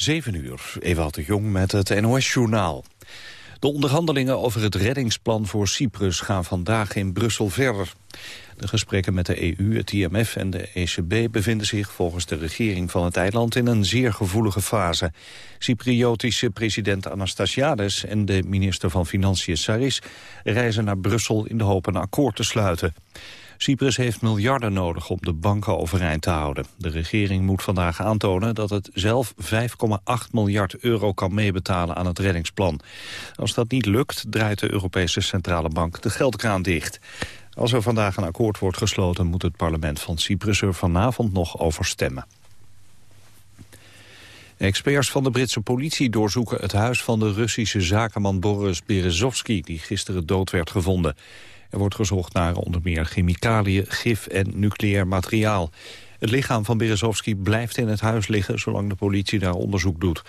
7 uur, Ewout de Jong met het NOS-journaal. De onderhandelingen over het reddingsplan voor Cyprus gaan vandaag in Brussel verder. De gesprekken met de EU, het IMF en de ECB bevinden zich volgens de regering van het eiland in een zeer gevoelige fase. Cypriotische president Anastasiades en de minister van Financiën Saris reizen naar Brussel in de hoop een akkoord te sluiten. Cyprus heeft miljarden nodig om de banken overeind te houden. De regering moet vandaag aantonen dat het zelf 5,8 miljard euro kan meebetalen aan het reddingsplan. Als dat niet lukt, draait de Europese Centrale Bank de geldkraan dicht. Als er vandaag een akkoord wordt gesloten... moet het parlement van Cyprus er vanavond nog over stemmen. Experts van de Britse politie doorzoeken het huis van de Russische zakenman Boris Berezovsky... die gisteren dood werd gevonden. Er wordt gezocht naar onder meer chemicaliën, gif en nucleair materiaal. Het lichaam van Berezovsky blijft in het huis liggen... zolang de politie daar onderzoek doet.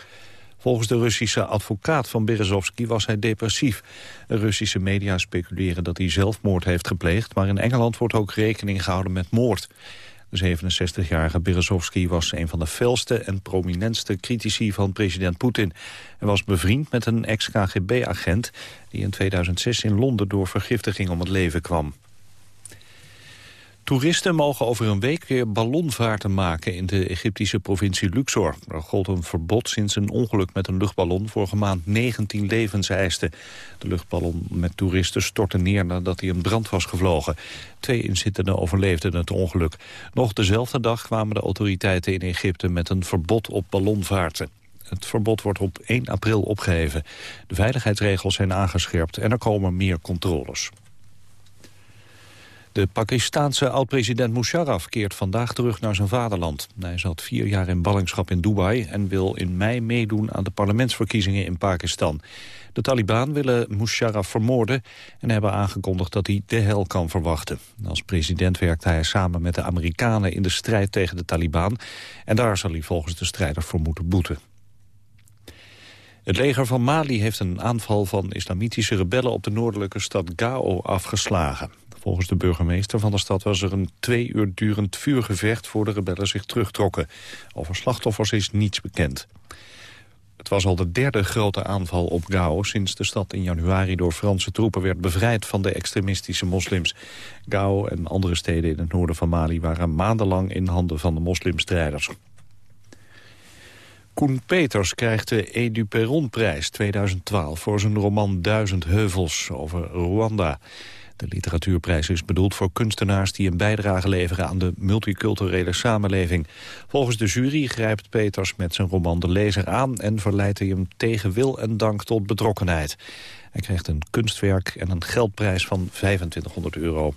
Volgens de Russische advocaat van Berezovsky was hij depressief. De Russische media speculeren dat hij zelfmoord heeft gepleegd... maar in Engeland wordt ook rekening gehouden met moord. De 67-jarige Berezovsky was een van de felste en prominentste critici van president Poetin. Hij was bevriend met een ex-KGB-agent die in 2006 in Londen door vergiftiging om het leven kwam. Toeristen mogen over een week weer ballonvaarten maken in de Egyptische provincie Luxor. Er gold een verbod sinds een ongeluk met een luchtballon vorige maand 19 levens eiste. De luchtballon met toeristen stortte neer nadat hij in brand was gevlogen. Twee inzittenden overleefden het ongeluk. Nog dezelfde dag kwamen de autoriteiten in Egypte met een verbod op ballonvaarten. Het verbod wordt op 1 april opgeheven. De veiligheidsregels zijn aangescherpt en er komen meer controles. De Pakistaanse oud-president Musharraf keert vandaag terug naar zijn vaderland. Hij zat vier jaar in ballingschap in Dubai en wil in mei meedoen aan de parlementsverkiezingen in Pakistan. De Taliban willen Musharraf vermoorden en hebben aangekondigd dat hij de hel kan verwachten. Als president werkte hij samen met de Amerikanen in de strijd tegen de Taliban en daar zal hij volgens de strijders voor moeten boeten. Het leger van Mali heeft een aanval van islamitische rebellen op de noordelijke stad Gao afgeslagen. Volgens de burgemeester van de stad was er een twee uur durend vuurgevecht voor de rebellen zich terugtrokken. Over slachtoffers is niets bekend. Het was al de derde grote aanval op Gao sinds de stad in januari door Franse troepen werd bevrijd van de extremistische moslims. Gao en andere steden in het noorden van Mali waren maandenlang in handen van de moslimstrijders. Koen Peters krijgt de Edu Perron-prijs 2012 voor zijn roman Duizend Heuvels over Rwanda. De literatuurprijs is bedoeld voor kunstenaars die een bijdrage leveren aan de multiculturele samenleving. Volgens de jury grijpt Peters met zijn roman de lezer aan en verleidt hij hem tegen wil en dank tot betrokkenheid. Hij krijgt een kunstwerk en een geldprijs van 2500 euro.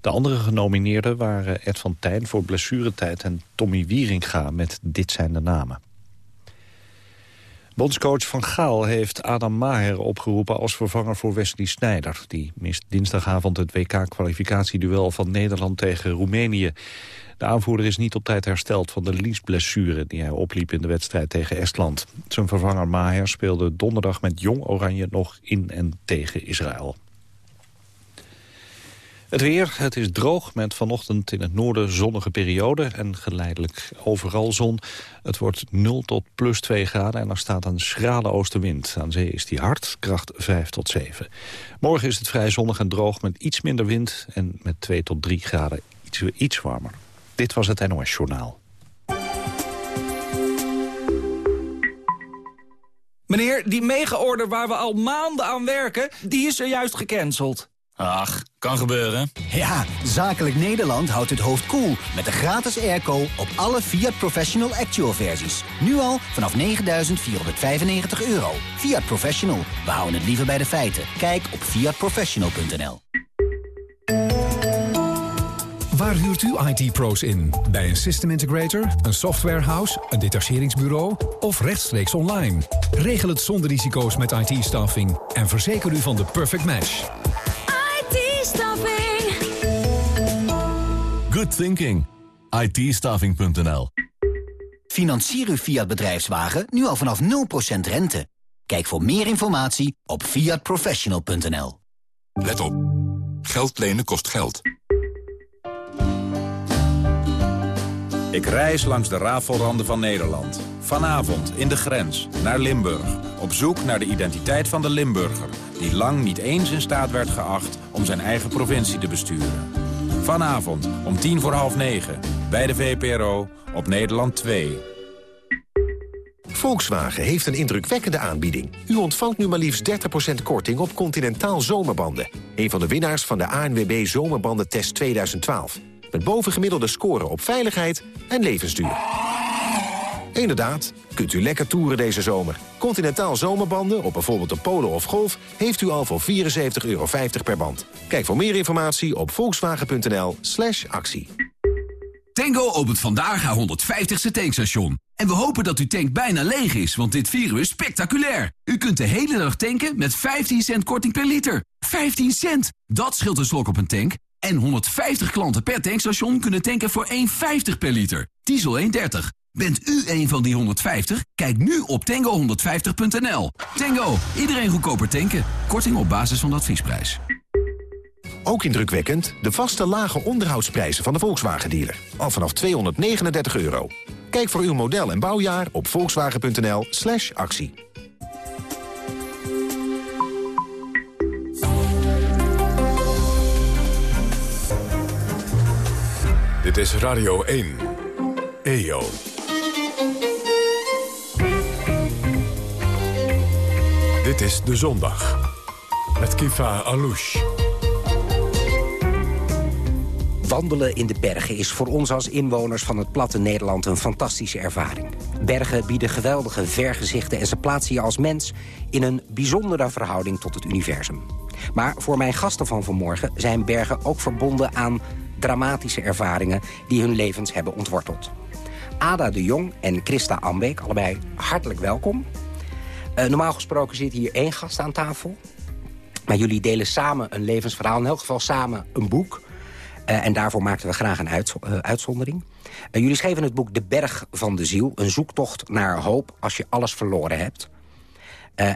De andere genomineerden waren Ed van Tijn voor blessuretijd en Tommy Wieringa met Dit zijn de namen. Bondscoach Van Gaal heeft Adam Maher opgeroepen als vervanger voor Wesley Sneijder. Die mist dinsdagavond het WK-kwalificatieduel van Nederland tegen Roemenië. De aanvoerder is niet op tijd hersteld van de liesblessure die hij opliep in de wedstrijd tegen Estland. Zijn vervanger Maher speelde donderdag met Jong Oranje nog in en tegen Israël. Het weer, het is droog met vanochtend in het noorden zonnige periode en geleidelijk overal zon. Het wordt 0 tot plus 2 graden en er staat een schrale oostenwind. Aan zee is die hard, kracht 5 tot 7. Morgen is het vrij zonnig en droog met iets minder wind en met 2 tot 3 graden iets, iets warmer. Dit was het NOS Journaal. Meneer, die mega-order waar we al maanden aan werken, die is er juist gecanceld. Ach, kan gebeuren. Ja, Zakelijk Nederland houdt het hoofd koel cool met de gratis airco op alle Fiat Professional Actual versies. Nu al vanaf 9.495 euro. Fiat Professional, we houden het liever bij de feiten. Kijk op fiatprofessional.nl Waar huurt u IT-pro's in? Bij een system integrator, een softwarehouse, een detacheringsbureau of rechtstreeks online? Regel het zonder risico's met IT-staffing en verzeker u van de perfect match. Good thinking. ITstaffing.nl Financier uw Fiat bedrijfswagen nu al vanaf 0% rente. Kijk voor meer informatie op fiatprofessional.nl. Let op. Geld lenen kost geld. Ik reis langs de rafelranden van Nederland. Vanavond in de grens, naar Limburg. Op zoek naar de identiteit van de Limburger... die lang niet eens in staat werd geacht om zijn eigen provincie te besturen. Vanavond om tien voor half negen, bij de VPRO, op Nederland 2. Volkswagen heeft een indrukwekkende aanbieding. U ontvangt nu maar liefst 30% korting op Continentaal Zomerbanden. Een van de winnaars van de ANWB Zomerbandentest 2012. Met bovengemiddelde scoren op veiligheid en levensduur. Inderdaad, kunt u lekker toeren deze zomer. Continentaal zomerbanden op bijvoorbeeld de Polo of Golf... heeft u al voor 74,50 euro per band. Kijk voor meer informatie op volkswagen.nl slash actie. Tango opent vandaag haar 150ste tankstation. En we hopen dat uw tank bijna leeg is, want dit virus is spectaculair. U kunt de hele dag tanken met 15 cent korting per liter. 15 cent! Dat scheelt een slok op een tank. En 150 klanten per tankstation kunnen tanken voor 1,50 per liter. Diesel 1,30. Bent u een van die 150? Kijk nu op tango150.nl. Tango, iedereen goedkoper tanken. Korting op basis van de adviesprijs. Ook indrukwekkend de vaste lage onderhoudsprijzen van de Volkswagen-dealer. Al vanaf 239 euro. Kijk voor uw model en bouwjaar op volkswagen.nl actie. Dit is Radio 1. EO. Dit is De Zondag. Met Kifa Alouche. Wandelen in de bergen is voor ons als inwoners van het platte Nederland een fantastische ervaring. Bergen bieden geweldige vergezichten en ze plaatsen je als mens in een bijzondere verhouding tot het universum. Maar voor mijn gasten van vanmorgen zijn bergen ook verbonden aan dramatische ervaringen die hun levens hebben ontworteld. Ada de Jong en Christa Ambeek, allebei hartelijk welkom. Uh, normaal gesproken zit hier één gast aan tafel. Maar jullie delen samen een levensverhaal, in elk geval samen een boek. Uh, en daarvoor maakten we graag een uh, uitzondering. jullie schreven het boek De Berg van de Ziel. Een zoektocht naar hoop als je alles verloren hebt.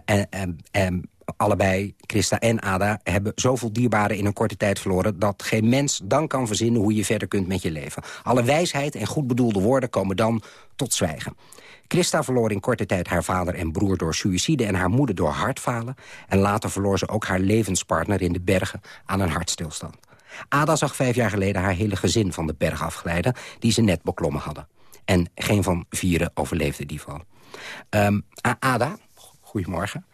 en, en allebei, Christa en Ada, hebben zoveel dierbaren in een korte tijd verloren... dat geen mens dan kan verzinnen hoe je verder kunt met je leven. Alle wijsheid en goed bedoelde woorden komen dan tot zwijgen. Christa verloor in korte tijd haar vader en broer door suïcide... en haar moeder door hartfalen. En later verloor ze ook haar levenspartner in de bergen aan een hartstilstand. Ada zag vijf jaar geleden haar hele gezin van de berg afglijden... die ze net beklommen hadden. En geen van vieren overleefde die val. Um, Ada, goedemorgen.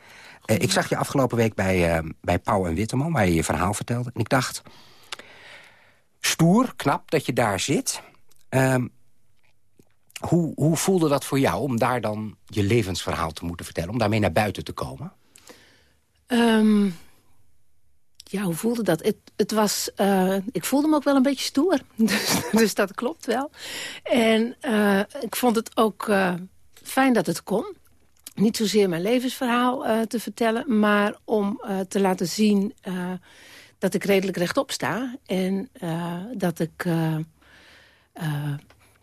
Uh, ik zag je afgelopen week bij, uh, bij Pauw en Witteman... waar je je verhaal vertelde. En ik dacht, stoer, knap dat je daar zit. Um, hoe, hoe voelde dat voor jou om daar dan je levensverhaal te moeten vertellen? Om daarmee naar buiten te komen? Um, ja, hoe voelde dat? Het, het was, uh, ik voelde me ook wel een beetje stoer. Dus, dus dat klopt wel. En ik vond het ook fijn dat het kon. Niet zozeer mijn levensverhaal te vertellen... maar om te laten zien dat ik redelijk rechtop sta. En dat ik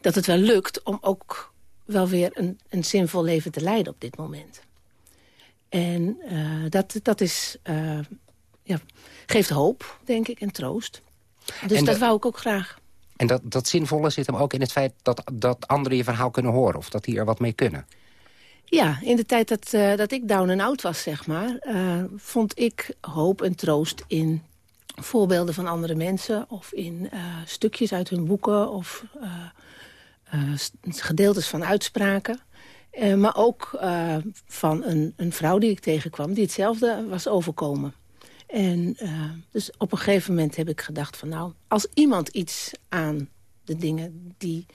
dat het wel lukt om ook wel weer een, een zinvol leven te leiden op dit moment. En dat, dat is, ja, geeft hoop, denk ik, en troost. Dus en dat wou ik ook graag. En dat, dat zinvolle zit hem ook in het feit dat, dat anderen je verhaal kunnen horen... of dat die er wat mee kunnen? Ja, in de tijd dat, uh, dat ik down en out was, zeg maar... vond ik hoop en troost in voorbeelden van andere mensen... of in stukjes uit hun boeken of gedeeltes van uitspraken. Maar ook van een, een, vrouw die ik tegenkwam die hetzelfde was overkomen. En dus op een gegeven moment heb ik gedacht van nou, als iemand iets aan de dingen die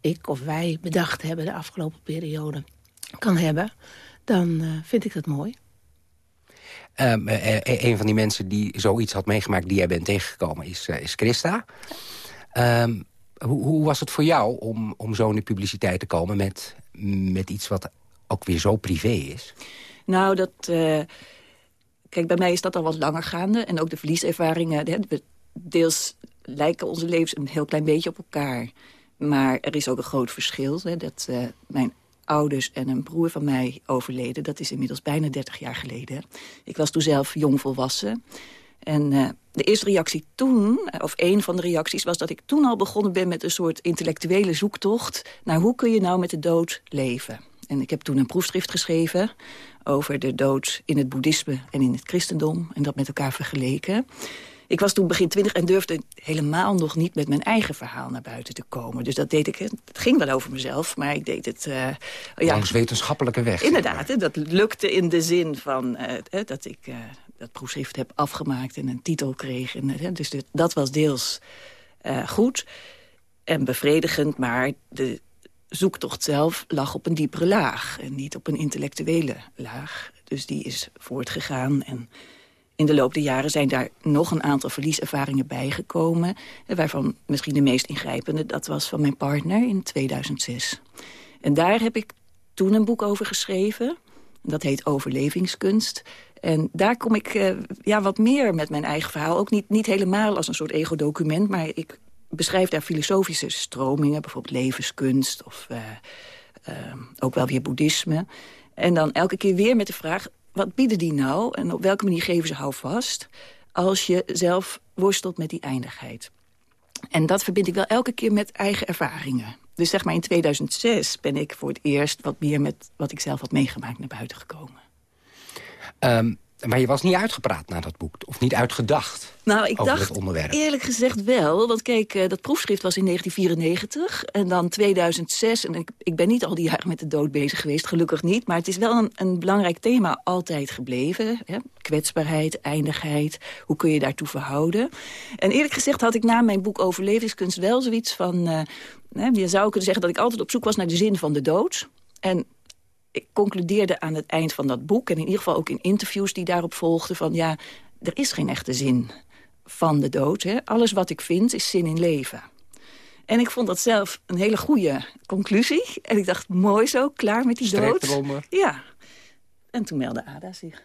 ik of wij bedacht hebben de afgelopen periode kan hebben, dan vind ik dat mooi. Um, een van die mensen die zoiets had meegemaakt die jij bent tegengekomen is, is Christa. Um, hoe, hoe, was het voor jou om, om zo in de publiciteit te komen met, met iets wat ook weer zo privé is? Nou, dat... Uh, kijk, bij mij is dat al wat langer gaande. En ook de verlieservaringen. Deels lijken onze levens een heel klein beetje op elkaar. Maar er is ook een groot verschil. Hè, dat uh, mijn ouders en een broer van mij overleden. Dat is inmiddels bijna 30 jaar geleden. Ik was toen zelf jong volwassen. En uh, de eerste reactie toen, of een van de reacties... was dat ik toen al begonnen ben met een soort intellectuele zoektocht... naar hoe kun je nou met de dood leven. En ik heb toen een proefschrift geschreven over de dood in het boeddhisme en in het christendom... en dat met elkaar vergeleken. Ik was toen begin twintig en durfde helemaal nog niet met mijn eigen verhaal naar buiten te komen. Dus dat deed ik, het ging wel over mezelf, maar ik deed het... Uh, ja, Langs wetenschappelijke weg. Inderdaad, dat lukte in de zin van uh, dat ik uh, dat proefschrift heb afgemaakt en een titel kreeg. En, dus dat was deels goed en bevredigend, maar de zoektocht zelf lag op een diepere laag en niet op een intellectuele laag. Dus die is voortgegaan en in de loop der jaren zijn daar nog een aantal verlieservaringen bijgekomen. Waarvan misschien de meest ingrijpende, dat was van mijn partner in 2006. En daar heb ik toen een boek over geschreven. Dat heet Overlevingskunst. En daar kom ik uh, ja, wat meer met mijn eigen verhaal. Ook niet, niet helemaal als een soort ego-document... maar ik beschrijf daar filosofische stromingen. Bijvoorbeeld levenskunst of uh, ook wel weer boeddhisme. En dan elke keer weer met de vraag wat bieden die nou en op welke manier geven ze houvast... als je zelf worstelt met die eindigheid. En dat verbind ik wel elke keer met eigen ervaringen. Dus zeg maar in 2006 ben ik voor het eerst wat meer met wat ik zelf had meegemaakt naar buiten gekomen. Um, maar je was niet uitgepraat na dat boek, of niet uitgedacht nou, ik over dacht, het onderwerp. eerlijk gezegd wel. Want kijk, uh, dat proefschrift was in 1994 en dan 2006. En ik, ik, ben niet al die jaren met de dood bezig geweest, gelukkig niet. Maar het is wel een, een belangrijk thema altijd gebleven. Hè? Kwetsbaarheid, eindigheid, hoe kun je daartoe verhouden? En eerlijk gezegd had ik na mijn boek Overlevingskunst wel zoiets van... Uh, je zou kunnen zeggen dat ik altijd op zoek was naar de zin van de dood. En ik concludeerde aan het eind van dat boek... en in ieder geval ook in interviews die daarop volgden... van ja, er is geen echte zin van de dood. Hè. Alles wat ik vind is zin in leven. En ik vond dat zelf een hele goede conclusie. En ik dacht, mooi zo, klaar met die dood. Eronder. Ja. En toen meldde Ada zich.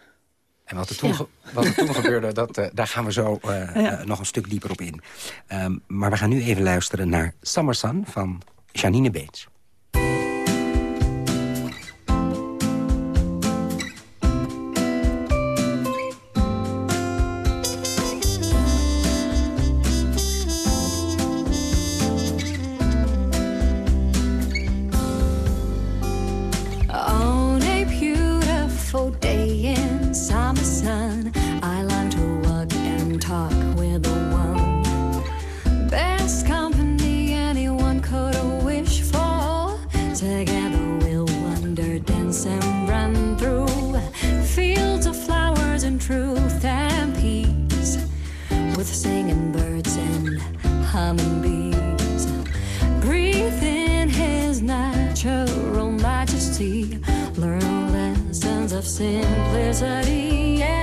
En wat er toen, wat er toen gebeurde, dat, uh, daar gaan we zo uh, ja. uh, nog een stuk dieper op in. Um, maar we gaan nu even luisteren naar Summer Sun van Janine Beets. singing birds and humming bees, breathing his natural majesty, learn lessons of simplicity. Yeah.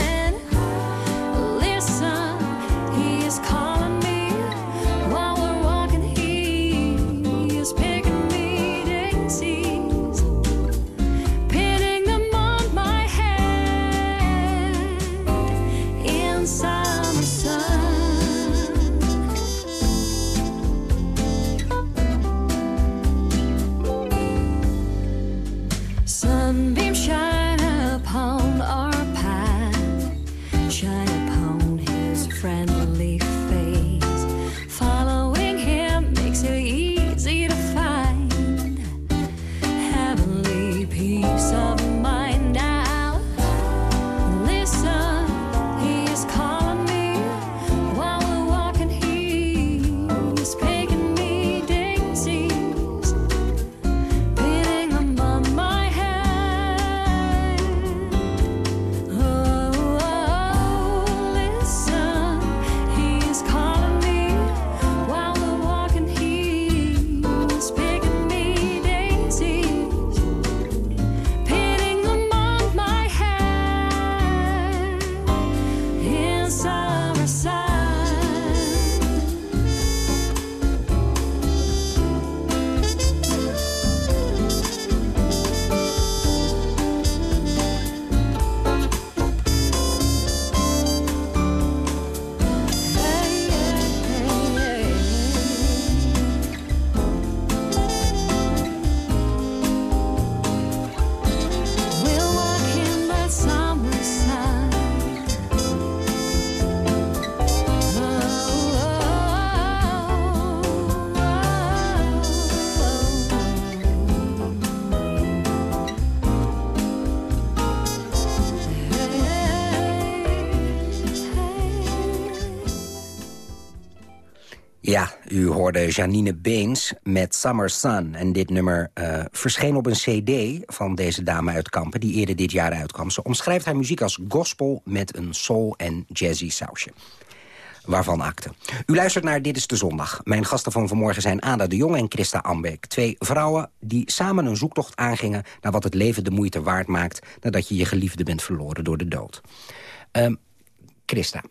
Ja, u hoorde Janine Beens met Summer Sun. En dit nummer uh, verscheen op een cd van deze dame uit Kampen... die eerder dit jaar uitkwam. Ze omschrijft haar muziek als gospel met een soul- en jazzy sausje. Waarvan akte. U luistert naar Dit is de Zondag. Mijn gasten van vanmorgen zijn Ada de Jong en Christa Ambeek. Twee vrouwen die samen een zoektocht aangingen... naar wat het leven de moeite waard maakt... nadat je je geliefde bent verloren door de dood. Um, Christa,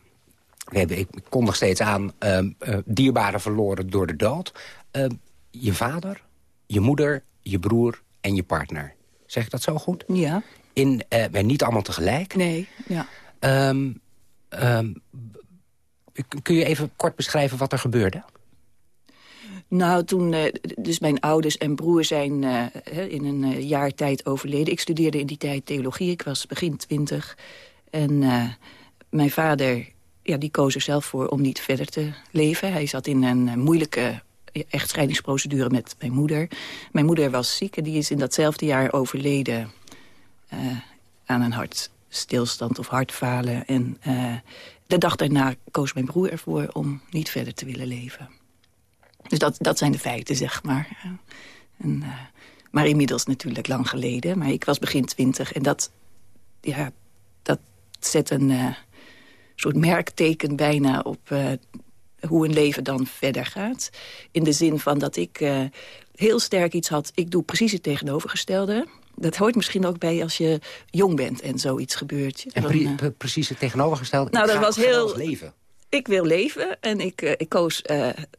ik kom nog steeds aan, uh, uh, dierbaren verloren door de dood. Uh, je vader, je moeder, je broer en je partner. Zeg ik dat zo goed? Ja. In, uh, niet allemaal tegelijk? Nee, ja. Um, um, kun je even kort beschrijven wat er gebeurde? Nou, toen, uh, dus mijn ouders en broer zijn in een jaar tijd overleden. Ik studeerde in die tijd theologie, ik was begin twintig. En mijn vader ja, die koos er zelf voor om niet verder te leven. Hij zat in een uh, moeilijke echtscheidingsprocedure met mijn moeder. Mijn moeder was ziek en die is in datzelfde jaar overleden... Uh, aan een hartstilstand of hartfalen. En de dag daarna koos mijn broer ervoor om niet verder te willen leven. Dus dat, dat zijn de feiten, zeg maar. Maar inmiddels natuurlijk lang geleden. Maar ik was begin twintig en dat, ja, dat zet een soort merkteken bijna op uh, hoe een leven dan verder gaat. In de zin van dat ik uh, heel sterk iets had... ik doe precies het tegenovergestelde. Dat hoort misschien ook bij als je jong bent en zoiets gebeurt. En pre uh, precies het tegenovergestelde? Nou, dat was heel... leven. Ik wil leven en ik, ik koos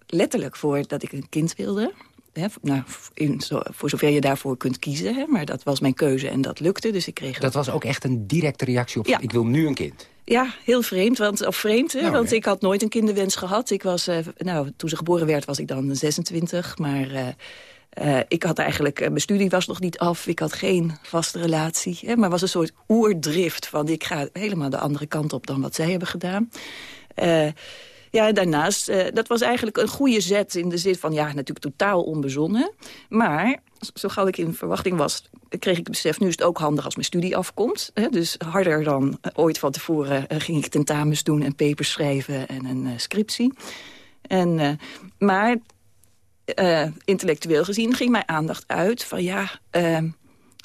letterlijk voor dat ik een kind wilde... Hè, nou, in, zo, voor zover je daarvoor kunt kiezen. Hè, maar dat was mijn keuze en dat lukte. Dus ik kreeg dat was ook echt een directe reactie op... Ja. ik wil nu een kind. Ja, heel vreemd. Want, of vreemd, hè, nou, want ja. ik had nooit een kinderwens gehad. Ik was, uh, nou, toen ze geboren werd was ik dan 26. Maar uh, uh, ik had eigenlijk... mijn studie was nog niet af. Ik had geen vaste relatie. Hè, maar was een soort oerdrift van... ik ga helemaal de andere kant op dan wat zij hebben gedaan. Ja, daarnaast, uh, dat was eigenlijk een goede zet in de zin van... ja, natuurlijk totaal onbezonnen. Maar zo gauw ik in verwachting was, kreeg ik het besef... nu is het ook handig als mijn studie afkomt. Hè? Dus harder dan ooit van tevoren uh, ging ik tentamens doen... en papers schrijven en een uh, scriptie. En, maar intellectueel gezien ging mijn aandacht uit van... ja,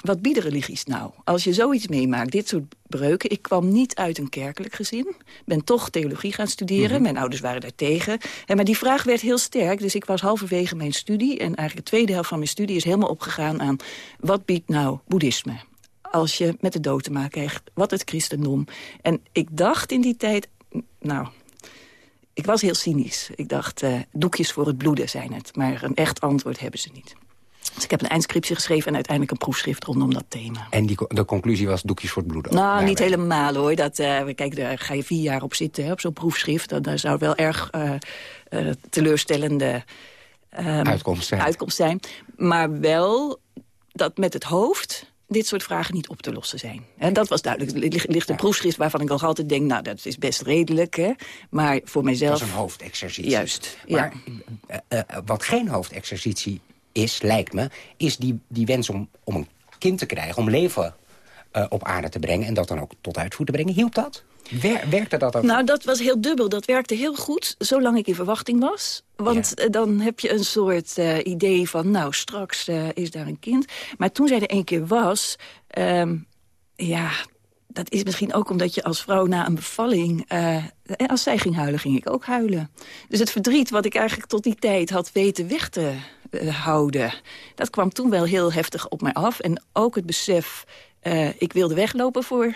wat bieden religies nou? Als je zoiets meemaakt, dit soort breuken... ik kwam niet uit een kerkelijk gezin. ben toch theologie gaan studeren. Mm -hmm. Mijn ouders waren daar tegen. En, maar die vraag werd heel sterk. Dus ik was halverwege mijn studie. En eigenlijk de tweede helft van mijn studie is helemaal opgegaan aan... wat biedt nou boeddhisme? Als je met de dood te maken krijgt. Wat het christendom. En ik dacht in die tijd... Nou, ik was heel cynisch. Ik dacht, uh, doekjes voor het bloeden zijn het. Maar een echt antwoord hebben ze niet. Dus ik heb een eindscriptie geschreven en uiteindelijk een proefschrift rondom dat thema. En die, de conclusie was doekjes voor het bloeden? Nou, niet helemaal hoor. Dat, uh, kijk, daar ga je vier jaar op zitten hè, op zo'n proefschrift. Uh, zou wel erg uh, teleurstellende um, uitkomst, zijn. uitkomst zijn. Maar wel dat met het hoofd dit soort vragen niet op te lossen zijn. En dat was duidelijk. Er ligt, ligt een ja. proefschrift waarvan ik nog altijd denk... nou, dat is best redelijk, hè. Maar voor mijzelf... Dat is een hoofdexercitie. Juist, maar, ja. Wat geen hoofdexercitie is, lijkt me... is die, die wens om, om een kind te krijgen, om leven uh, op aarde te brengen... en dat dan ook tot uitvoer te brengen. Hielp dat? Wer, werkte dat ook? Nou, dat was heel dubbel. Dat werkte heel goed, zolang ik in verwachting was. Want ja. dan heb je een soort uh, idee van, nou, straks uh, is daar een kind. Maar toen zij er één keer was... Um, ja, dat is misschien ook omdat je als vrouw na een bevalling... Uh, als zij ging huilen, ging ik ook huilen. Dus het verdriet wat ik eigenlijk tot die tijd had weten weg te uh, houden... dat kwam toen wel heel heftig op mij af. En ook het besef, uh, ik wilde weglopen voor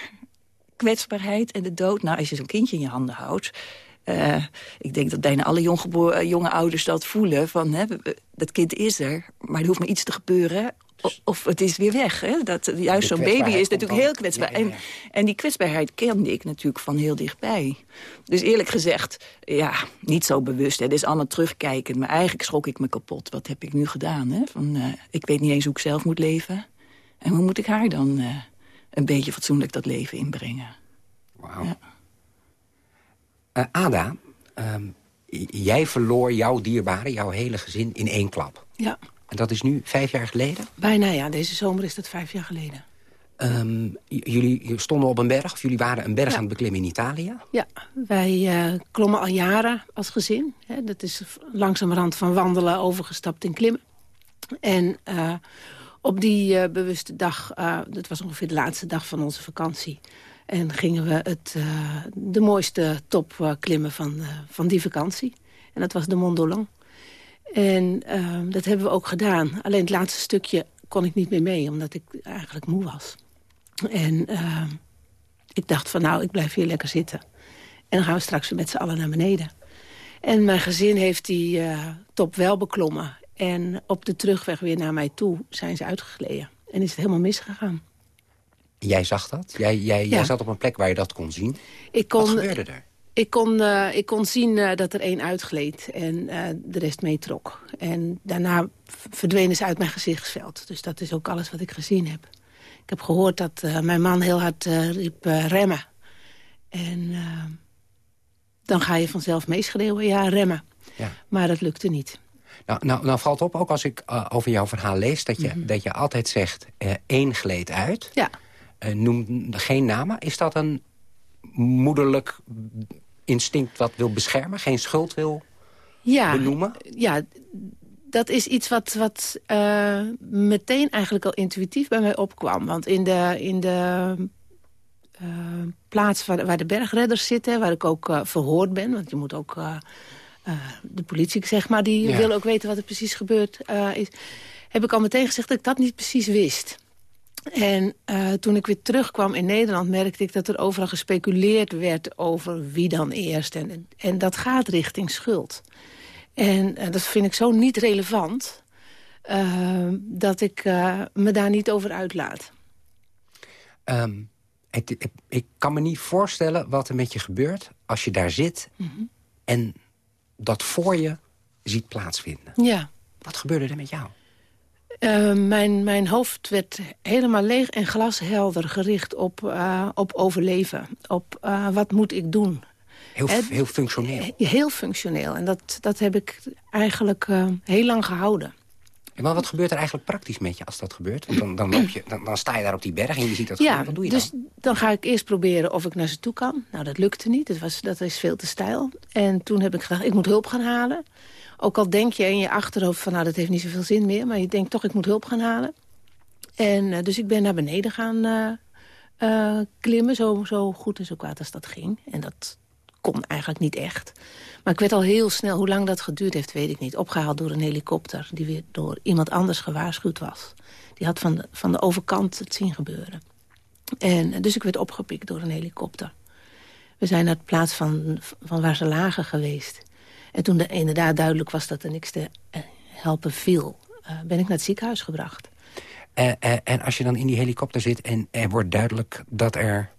kwetsbaarheid en de dood. Nou, als je zo'n kindje in je handen houdt... Uh, ik denk dat bijna alle jonge, jonge ouders dat voelen. Van, hè, dat kind is er, maar er hoeft maar iets te gebeuren of het is weer weg. Hè? Dat, juist zo'n baby is natuurlijk heel kwetsbaar. Ja, ja, ja. En, en die kwetsbaarheid kende ik natuurlijk van heel dichtbij. Dus eerlijk gezegd, ja, niet zo bewust. Het is allemaal terugkijkend. Maar eigenlijk schrok ik me kapot. Wat heb ik nu gedaan? Hè? Van, uh, ik weet niet eens hoe ik zelf moet leven. En hoe moet ik haar dan uh, een beetje fatsoenlijk dat leven inbrengen? Wauw. Uh, Ada, um, jij verloor jouw dierbare, jouw hele gezin in één klap. Ja. En dat is nu vijf jaar geleden? Bijna, ja. Deze zomer is dat vijf jaar geleden. Ehm, jullie stonden op een berg, of jullie waren een berg aan het beklimmen in Italië? Ja, wij uh, klommen al jaren als gezin. Hè. Dat is langzamerhand van wandelen overgestapt in klimmen. En uh, op die uh, bewuste dag, dat was ongeveer de laatste dag van onze vakantie... en gingen we het, de mooiste top klimmen van, van die vakantie. En dat was de Mont Dolent. En ehm, dat hebben we ook gedaan. Alleen het laatste stukje kon ik niet meer mee, omdat ik eigenlijk moe was. En uh, ik dacht van nou, ik blijf hier lekker zitten. En dan gaan we straks met z'n allen naar beneden. En mijn gezin heeft die top wel beklommen. En op de terugweg weer naar mij toe zijn ze uitgegleden. En is het helemaal misgegaan. Jij zag dat? Jij, jij, jij zat op een plek waar je dat kon zien? Ik kon, Wat gebeurde er? Ik kon, uh, ik kon zien uh, dat er één uitgleed en uh, de rest meetrok. En daarna verdwenen ze uit mijn gezichtsveld. Dus dat is ook alles wat ik gezien heb. Ik heb gehoord dat mijn man heel hard riep remmen. En dan ga je vanzelf meeschreeuwen, ja, remmen. Ja. Maar dat lukte niet. Nou, nou, nou valt op, ook als ik over jouw verhaal lees... dat je, mm -hmm. dat je altijd zegt, één gleed uit. Ja. Noem geen namen. Is dat een moederlijk instinct wat wil beschermen, geen schuld wil ja, benoemen? Ja, dat is iets wat, wat uh, meteen eigenlijk al intuïtief bij mij opkwam. Want in de, in de uh, plaats waar, waar, de bergredders zitten, waar ik ook uh, verhoord ben... want je moet ook de politie, zeg maar, die ja. wil ook weten wat er precies gebeurd is... heb ik al meteen gezegd dat ik dat niet precies wist. En uh, toen ik weer terugkwam in Nederland merkte ik dat er overal gespeculeerd werd over wie dan eerst. En, en dat gaat richting schuld. En uh, dat vind ik zo niet relevant uh, dat ik me daar niet over uitlaat. Um, ik, kan me niet voorstellen wat er met je gebeurt als je daar zit... Mm -hmm. en dat voor je ziet plaatsvinden. Ja. Wat gebeurde er met jou? Uh, mijn, mijn hoofd werd helemaal leeg en glashelder gericht op, uh, op overleven. Op uh, wat moet ik doen. Heel, heel functioneel. Heel functioneel. En dat, dat heb ik eigenlijk heel lang gehouden. Maar wat gebeurt er eigenlijk praktisch met je als dat gebeurt? Want dan, dan, loop je, dan, dan sta je daar op die berg en je ziet dat ja. Wat doe je dus dan? dan ga ik eerst proberen of ik naar ze toe kan. Nou, dat lukte niet. Dat, was, dat is veel te stijl. En toen heb ik gedacht, ik moet hulp gaan halen. Ook al denk je in je achterhoofd van nou dat heeft niet zoveel zin meer. Maar je denkt toch ik moet hulp gaan halen. En uh, dus ik ben naar beneden gaan uh, uh, klimmen. Zo, zo goed en zo kwaad als dat ging. En dat kon eigenlijk niet echt. Maar ik werd al heel snel, hoe lang dat geduurd heeft weet ik niet. Opgehaald door een helikopter die weer door iemand anders gewaarschuwd was. Die had van de, van de overkant het zien gebeuren. En dus ik werd opgepikt door een helikopter. We zijn naar de plaats van, van waar ze lagen geweest. En toen er inderdaad duidelijk was dat er niks te helpen viel... Uh, ben ik naar het ziekenhuis gebracht. Uh, en als je dan in die helikopter zit en er wordt duidelijk dat er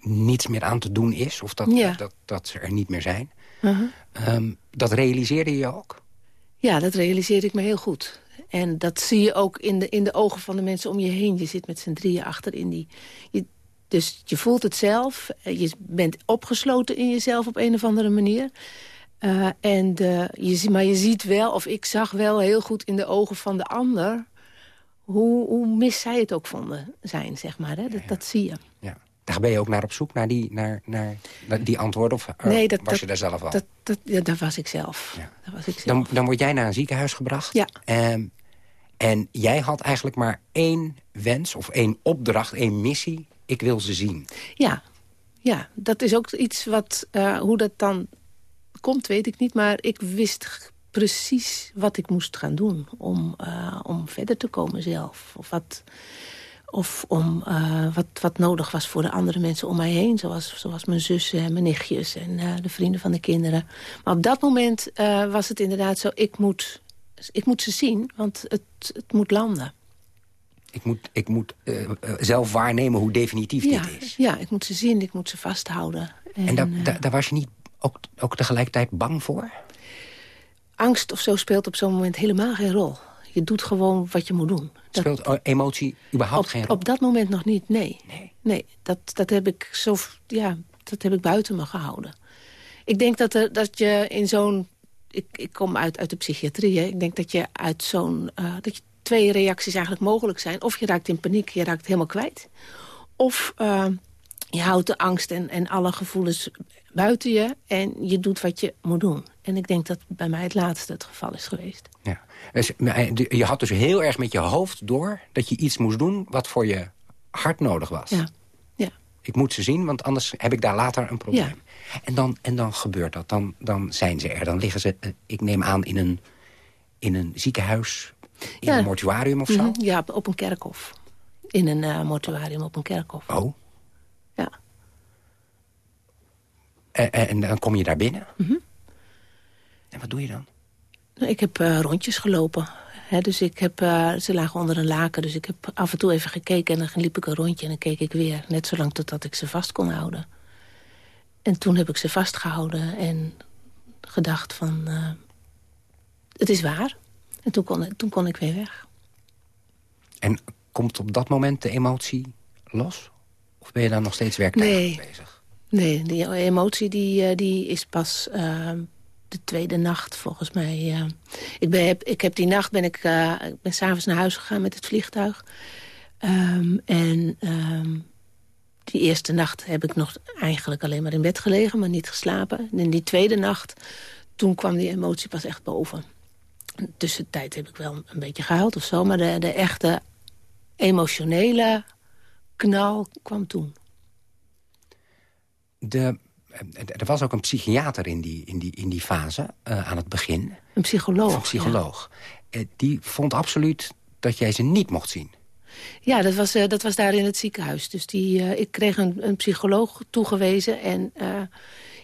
niets meer aan te doen is... of dat, ja. dat, dat ze er niet meer zijn, -huh. um, dat realiseerde je ook? Ja, dat realiseerde ik me heel goed. En dat zie je ook in de, in de ogen van de mensen om je heen. Je zit met z'n drieën achter in die... Je, dus je voelt het zelf. Je bent opgesloten in jezelf op een of andere manier... Uh, en de, je, maar je ziet wel, of ik zag wel heel goed in de ogen van de ander... hoe, hoe mis zij het ook vonden zijn, zeg maar. Hè? Dat, ja, ja. dat zie je. Ja. Daar ben je ook naar op zoek, naar die, naar, naar, naar die antwoorden? Of nee, dat, was dat, je daar zelf al? Dat, dat, ja, daar was ik zelf. Ja. Daar was ik zelf. Dan, dan word jij naar een ziekenhuis gebracht. Ja. Um, en jij had eigenlijk maar één wens of één opdracht, één missie. Ik wil ze zien. Ja, ja dat is ook iets wat, uh, hoe dat dan komt, weet ik niet. Maar ik wist precies wat ik moest gaan doen om, uh, om verder te komen zelf. Of wat, of om uh, wat, wat nodig was voor de andere mensen om mij heen. Zoals, zoals mijn zussen en mijn nichtjes en uh, de vrienden van de kinderen. Maar op dat moment was het inderdaad zo, ik moet, ik moet ze zien, want het, het moet landen. Ik moet, ik moet zelf waarnemen hoe definitief ja, dit is. Ja, ik moet ze zien, ik moet ze vasthouden. En, en daar, daar, daar was je niet ook, ook tegelijkertijd bang voor? Angst of zo speelt op zo'n moment helemaal geen rol. Je doet gewoon wat je moet doen. Dat, speelt emotie überhaupt op, geen rol? Op dat moment nog niet, nee. Nee, nee dat, dat, heb ik zo, ja, dat heb ik buiten me gehouden. Ik denk dat, er, dat je in zo'n... Ik, ik kom uit, uit de psychiatrie, hè. Ik denk dat je uit zo'n... Uh, dat je twee reacties eigenlijk mogelijk zijn. Of je raakt in paniek, je raakt helemaal kwijt. Of uh, je houdt de angst en, en alle gevoelens buiten je... en je doet wat je moet doen. En ik denk dat bij mij het laatste het geval is geweest. Ja. Dus, je had dus heel erg met je hoofd door... dat je iets moest doen wat voor je hard nodig was. Ja. ja. Ik moet ze zien, want anders heb ik daar later een probleem. Ja. En, dan, en dan gebeurt dat. Dan, dan zijn ze er. Dan liggen ze, eh, ik neem aan, in een, in een ziekenhuis... in een mortuarium of zo? -hmm. Ja, op een kerkhof. In een uh, mortuarium op een kerkhof. Oh. Ja. En, en, dan kom je daar binnen? Mm -hmm. En wat doe je dan? Nou, ik heb uh, rondjes gelopen. He, dus ik heb, uh, ze lagen onder een laken, dus ik heb af en toe even gekeken... en dan liep ik een rondje en dan keek ik weer. Net zolang totdat ik ze vast kon houden. En toen heb ik ze vastgehouden en gedacht van... Uh, het is waar. En toen kon, toen kon ik weer weg. En komt op dat moment de emotie los? Of ben je dan nog steeds werktuigig nee. bezig? Nee, die emotie die, die is pas uh, de tweede nacht volgens mij. Ik, ben, heb, ik heb die nacht ben ik, uh, ik ben s'avonds naar huis gegaan met het vliegtuig. Um, en um, die eerste nacht heb ik nog eigenlijk alleen maar in bed gelegen, maar niet geslapen. En in die tweede nacht, toen kwam die emotie pas echt boven. Tussentijd heb ik wel een beetje gehuild of zo, maar de, de echte emotionele knal kwam toen. De, er was ook een psychiater in die, in die, in die fase, uh, aan het begin. Een psycholoog. Een psycholoog. Ja. Uh, die vond absoluut dat jij ze niet mocht zien. Ja, dat was, uh, dat was daar in het ziekenhuis. Dus die, ik kreeg een, een psycholoog toegewezen. En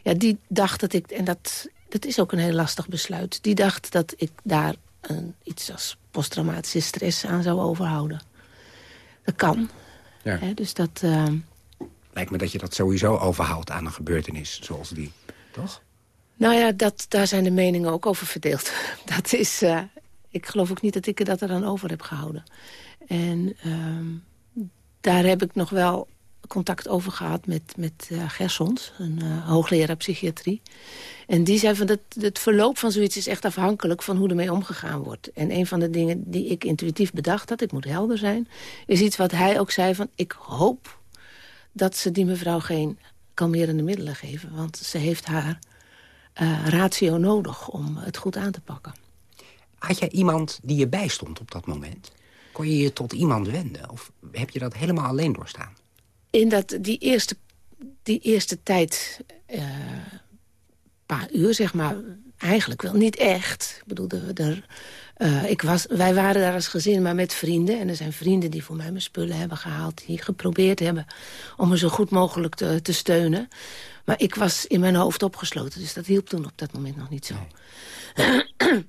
ja, die dacht dat ik... En dat, dat is ook een heel lastig besluit. Die dacht dat ik daar een, iets als posttraumatische stress aan zou overhouden. Dat kan. Ja. Hè, dus dat... Lijkt me dat je dat sowieso overhoudt aan een gebeurtenis zoals die, toch? Nou ja, dat, daar zijn de meningen ook over verdeeld. Dat is... Uh, ik geloof ook niet dat ik dat er aan over heb gehouden. En uh, daar heb ik nog wel contact over gehad met, met uh, Gersons, een uh, hoogleraar psychiatrie. En die zei van dat het verloop van zoiets is echt afhankelijk van hoe ermee omgegaan wordt. En een van de dingen die ik intuïtief bedacht had, ik moet helder zijn, is iets wat hij ook zei van ik hoop dat ze die mevrouw geen kalmerende middelen geven. Want ze heeft haar uh, ratio nodig om het goed aan te pakken. Had jij iemand die je bijstond op dat moment? Kon je je tot iemand wenden? Of heb je dat helemaal alleen doorstaan? In dat, die, eerste, die eerste tijd, een uh, paar uur zeg maar, eigenlijk wel niet echt. Ik bedoel, de, uh, ik was, wij waren daar als gezin, maar met vrienden. En er zijn vrienden die voor mij mijn spullen hebben gehaald. Die geprobeerd hebben om me zo goed mogelijk te, te steunen. Maar ik was in mijn hoofd opgesloten. Dus dat hielp toen op dat moment nog niet zo. Nee.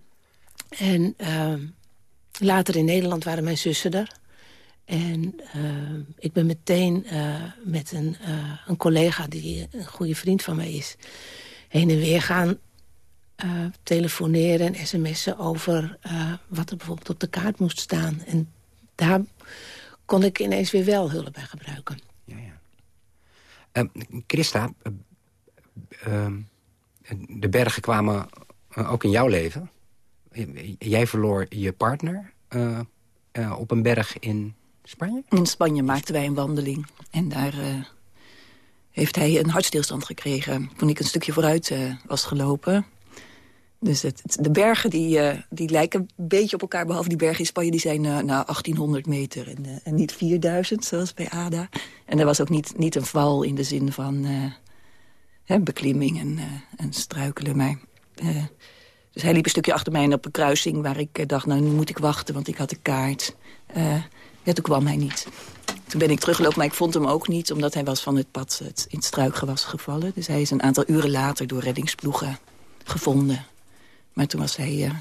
en uh, later in Nederland waren mijn zussen er. En uh, ik ben meteen uh, met een, uh, een collega die een goede vriend van mij is... heen en weer gaan uh, telefoneren en sms'en over uh, wat er bijvoorbeeld op de kaart moest staan. En daar kon ik ineens weer wel hulp bij gebruiken. Ja, ja. Uh, Christa, de bergen kwamen ook in jouw leven. Jij verloor je partner op een berg in Spanje? In Spanje maakten wij een wandeling. En daar heeft hij een hartstilstand gekregen toen ik een stukje vooruit was gelopen. Dus de bergen die, uh, die lijken een beetje op elkaar. Behalve die bergen in Spanje, die zijn uh, nou 1800 meter. En, uh, en, niet 4000, zoals bij Ada. En er was ook niet, niet een val in de zin van hè, beklimming en, en struikelen. Maar, dus hij liep een stukje achter mij op een kruising... waar ik dacht, nou nu moet ik wachten, want ik had de kaart. ja, toen kwam hij niet. Toen ben ik teruggelopen, maar ik vond hem ook niet... omdat hij was van het pad het, in het struikgewas gevallen. Dus hij is een aantal uren later door reddingsploegen gevonden... Maar toen was hij... Uh,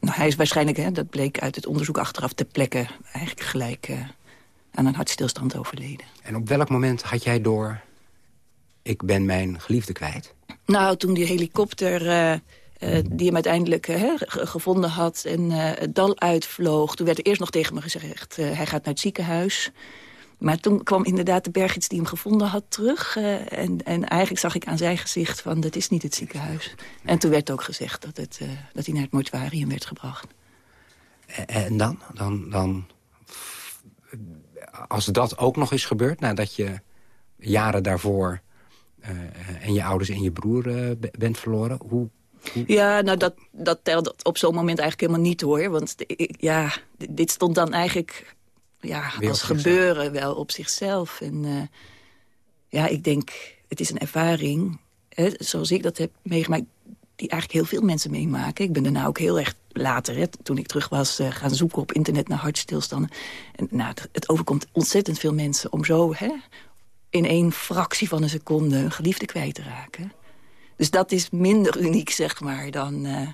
nou, hij is waarschijnlijk, hè, dat bleek uit het onderzoek achteraf... ter plekke eigenlijk gelijk uh, aan een hartstilstand overleden. En op welk moment had jij door... ik ben mijn geliefde kwijt? Nou, toen die helikopter... Uh, uh, die hem uiteindelijk gevonden had en het dal uitvloog. Toen werd er eerst nog tegen me gezegd, hij gaat naar het ziekenhuis. Maar toen kwam inderdaad de bergids die hem gevonden had terug. Uh, en, en eigenlijk zag ik aan zijn gezicht van, dat is niet het ziekenhuis. En toen werd ook gezegd dat, het, uh, dat hij naar het mortuarium werd gebracht. En dan? dan, dan als dat ook nog is gebeurd, nadat je jaren daarvoor... en je ouders en je broer bent verloren, hoe ja, nou dat, dat telt op zo'n moment eigenlijk helemaal niet hoor. Want ja, dit stond dan eigenlijk ja, als gebeuren wel op zichzelf. En uh, ja, ik denk, het is een ervaring, hè, zoals ik dat heb meegemaakt... die eigenlijk heel veel mensen meemaken. Ik ben daarna ook heel erg later, hè, toen ik terug was... Uh, gaan zoeken op internet naar hartstilstanden. En nou, het, overkomt ontzettend veel mensen om zo... Hè, in één fractie van een seconde een geliefde kwijt te raken. Dus dat is minder uniek, zeg maar, dan, uh,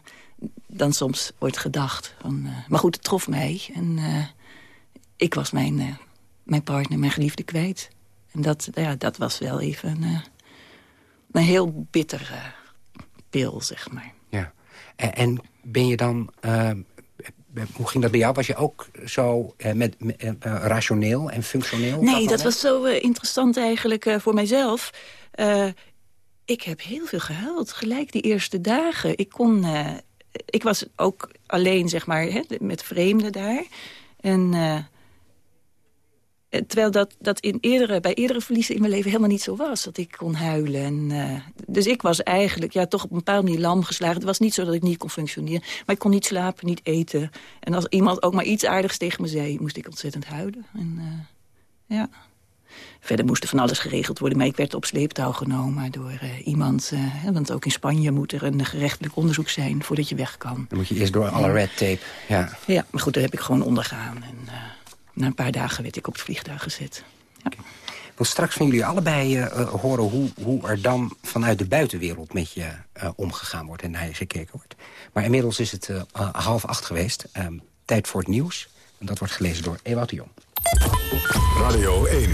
dan soms wordt gedacht. Van, maar goed, het trof mij. En ik was mijn, mijn partner, mijn geliefde kwijt. En dat, ja, dat was wel even een, een heel bittere pil, zeg maar. Ja. En, en ben je dan... hoe ging dat bij jou? Was je ook zo met, met rationeel en functioneel? Nee, dat was zo interessant eigenlijk voor mijzelf ik heb heel veel gehuild, gelijk die eerste dagen. Ik kon... Ik was ook alleen, zeg maar, hè, met vreemden daar. En... Terwijl dat, dat in eerdere, bij eerdere verliezen in mijn leven helemaal niet zo was. Dat ik kon huilen. En, uh, dus ik was eigenlijk ja, toch op een bepaalde manier lam geslagen. Het was niet zo dat ik niet kon functioneren. Maar ik kon niet slapen, niet eten. En als iemand ook maar iets aardigs tegen me zei... moest ik ontzettend huilen. En, uh, ja. Verder moest er van alles geregeld worden. Maar ik werd op sleeptouw genomen door uh, iemand. Uh, want ook in Spanje moet er een gerechtelijk onderzoek zijn voordat je weg kan. Dan moet je eerst door alle red tape. Ja, ja maar goed, dat heb ik gewoon ondergaan. En na een paar dagen werd ik op het vliegtuig gezet. Ja. Ik wil straks van jullie allebei horen hoe, hoe er dan vanuit de buitenwereld met je omgegaan wordt en naar je gekeken wordt. Maar inmiddels is het half acht geweest. Ehm, tijd voor het nieuws. En dat wordt gelezen door Ewout de Jong. Radio 1,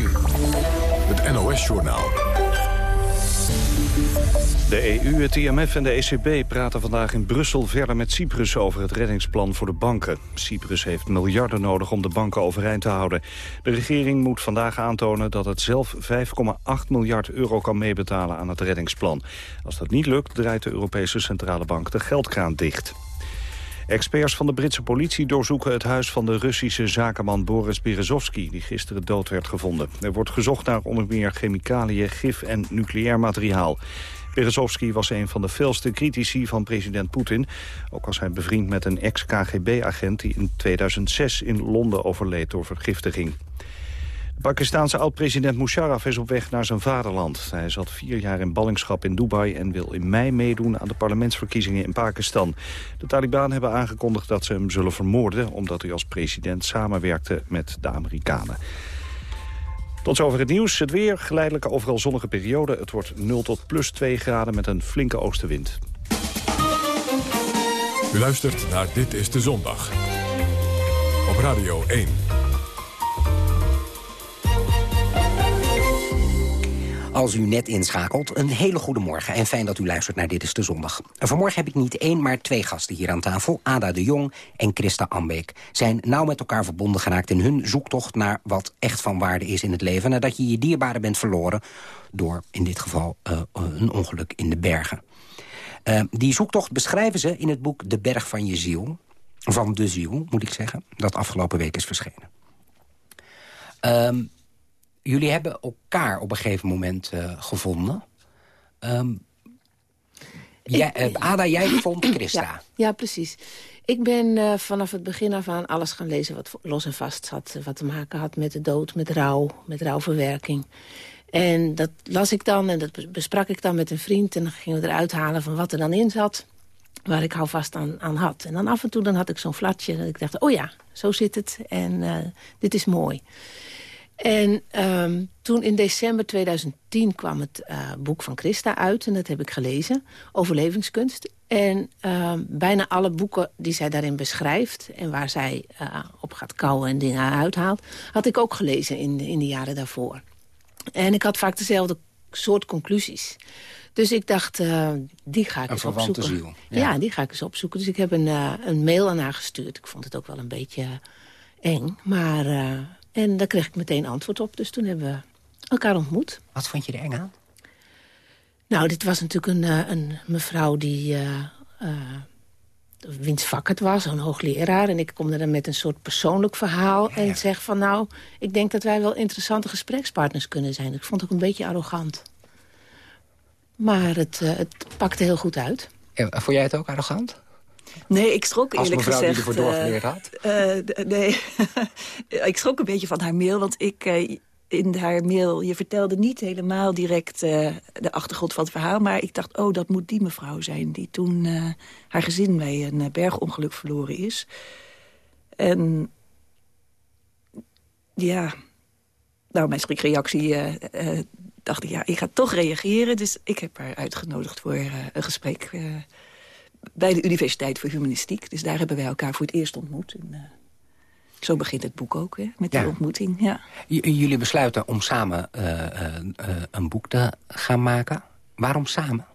het NOS-journaal. De EU, het IMF en de ECB praten vandaag in Brussel verder met Cyprus over het reddingsplan voor de banken. Cyprus heeft miljarden nodig om de banken overeind te houden. De regering moet vandaag aantonen dat het zelf 5,8 miljard euro kan meebetalen aan het reddingsplan. Als dat niet lukt, draait de Europese Centrale Bank de geldkraan dicht. Experts van de Britse politie doorzoeken het huis van de Russische zakenman Boris Berezovsky, die gisteren dood werd gevonden. Er wordt gezocht naar onder meer chemicaliën, gif en nucleair materiaal. Berezovsky was een van de felste critici van president Poetin. Ook was hij bevriend met een ex-KGB-agent die in 2006 in Londen overleed door vergiftiging. Pakistaanse oud-president Musharraf is op weg naar zijn vaderland. Hij zat vier jaar in ballingschap in Dubai en wil in mei meedoen aan de parlementsverkiezingen in Pakistan. De Taliban hebben aangekondigd dat ze hem zullen vermoorden... omdat hij als president samenwerkte met de Amerikanen. Tot zover het nieuws. Het weer, geleidelijke overal zonnige periode. Het wordt 0 tot plus 2 graden met een flinke oostenwind. U luistert naar Dit is de Zondag. Op Radio 1. Als u net inschakelt, een hele goede morgen en fijn dat u luistert naar Dit is de Zondag. Vanmorgen heb ik niet één, maar twee gasten hier aan tafel. Ada de Jong en Christa Ambeek zijn nauw met elkaar verbonden geraakt... in hun zoektocht naar wat echt van waarde is in het leven... nadat je je dierbare bent verloren door, in dit geval, uh, een ongeluk in de bergen. Uh, die zoektocht beschrijven ze in het boek De Berg van je ziel. Van de ziel, moet ik zeggen, dat afgelopen week is verschenen. Um, jullie hebben elkaar op een gegeven moment uh, gevonden. Um, jij, uh, Ada, jij vond Christa. Ja, ja precies. Ik ben uh, vanaf het begin af aan alles gaan lezen wat los en vast zat. Wat te maken had met de dood, met rouw, met rouwverwerking. En dat las ik dan en dat besprak ik dan met een vriend. En dan gingen we eruit halen van wat er dan in zat. Waar ik houvast aan, aan had. En dan af en toe dan had ik zo'n flatje. Dat ik dacht, oh ja, zo zit het. En dit is mooi. En um, toen in december 2010 kwam het uh, boek van Christa uit. En dat heb ik gelezen. Overlevingskunst. En um, bijna alle boeken die zij daarin beschrijft... en waar zij uh, op gaat kouwen en dingen uithaalt... had ik ook gelezen in de, in de jaren daarvoor. En ik had vaak dezelfde soort conclusies. Dus ik dacht, uh, die ga ik een eens opzoeken. Ziel. Ja. ja. die ga ik eens opzoeken. Dus ik heb een, een mail aan haar gestuurd. Ik vond het ook wel een beetje eng. Maar en daar kreeg ik meteen antwoord op. Dus toen hebben we elkaar ontmoet. Wat vond je er eng aan? Nou, dit was natuurlijk een, uh, een mevrouw die... Uh, uh, wiens vak het was, een hoogleraar. En ik kom er dan met een soort persoonlijk verhaal en zeg van... nou, ik denk dat wij wel interessante gesprekspartners kunnen zijn. Ik vond het ook een beetje arrogant. Maar het, uh, het pakte heel goed uit. Ja, vond jij het ook arrogant? Nee, ik schrok eerlijk Als mevrouw gezegd. die ervoor doorgeleerd had? Uh, nee, ik schrok een beetje van haar mail, want ik... Uh, in haar mail, je vertelde niet helemaal direct uh, de achtergrond van het verhaal... maar ik dacht, oh, dat moet die mevrouw zijn... die toen uh, haar gezin bij een uh, bergongeluk verloren is. En ja, nou, mijn schrikreactie dacht ik, ja, ik ga toch reageren. Dus ik heb haar uitgenodigd voor een gesprek bij de Universiteit voor Humanistiek. Dus daar hebben wij elkaar voor het eerst ontmoet. En, zo begint het boek ook, hè, met die Ja. ontmoeting. Ja. J- jullie besluiten om samen eh, eh, eh, een boek te gaan maken. Waarom samen?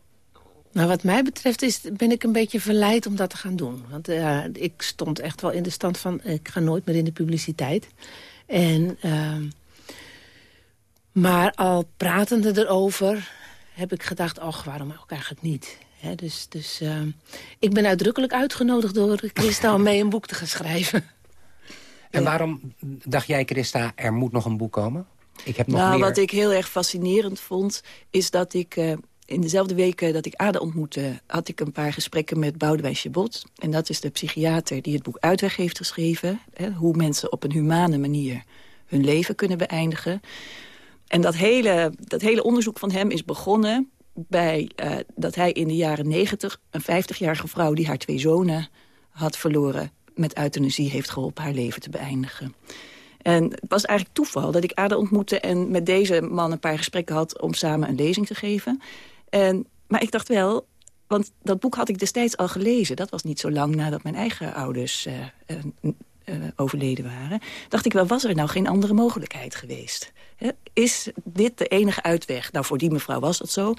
Nou, wat mij betreft is, ben ik een beetje verleid om dat te gaan doen. Want eh, ik stond echt wel in de stand van... eh, ik ga nooit meer in de publiciteit. En, ehm, maar al pratende erover heb ik gedacht... och, waarom ook eigenlijk niet? Dus dus ehm, ik ben uitdrukkelijk uitgenodigd door Christa... om mee een boek te gaan schrijven. En waarom dacht jij, Christa, er moet nog een boek komen? Ik heb nog nou, meer... wat ik heel erg fascinerend vond, is dat ik... eh, in dezelfde weken dat ik Ada ontmoette... had ik een paar gesprekken met Boudewijn Chabot. En dat is de psychiater die het boek Uitweg heeft geschreven. Hè, hoe mensen op een humane manier hun leven kunnen beëindigen. En dat hele, dat hele onderzoek van hem is begonnen... bij eh, dat hij in de jaren negentig een 50-jarige vrouw... die haar twee zonen had verloren met euthanasie heeft geholpen haar leven te beëindigen. En het was eigenlijk toeval dat ik Ada ontmoette... en met deze man een paar gesprekken had om samen een lezing te geven. En, maar ik dacht wel, want dat boek had ik destijds al gelezen. Dat was niet zo lang nadat mijn eigen ouders eh, eh, overleden waren. Dacht ik wel, was er nou geen andere mogelijkheid geweest? Is dit de enige uitweg? Nou, voor die mevrouw was dat zo.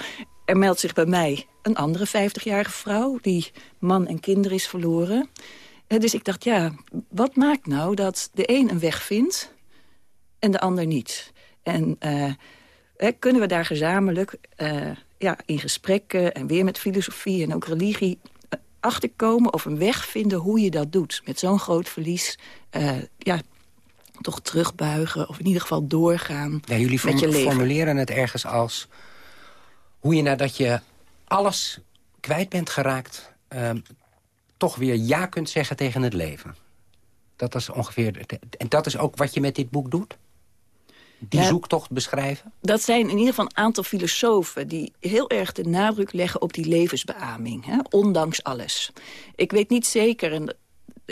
Er meldt zich bij mij een andere 50-jarige vrouw... die man en kinderen is verloren... Dus ik dacht, ja, wat maakt nou dat de een een weg vindt en de ander niet? En eh, kunnen we daar gezamenlijk eh, ja, in gesprekken en weer met filosofie en ook religie eh, achterkomen of een weg vinden hoe je dat doet? Met zo'n groot verlies, ja, toch terugbuigen of in ieder geval doorgaan Ja, jullie met je leven. formuleren het ergens als... hoe je nadat je alles kwijt bent geraakt... ehm, toch weer ja kunt zeggen tegen het leven. Dat is ongeveer... en dat is ook wat je met dit boek doet? Die Ja. zoektocht beschrijven? Dat zijn in ieder geval een aantal filosofen... die heel erg de nadruk leggen op die levensbeaming. Hè, ondanks alles. Ik weet niet zeker... En,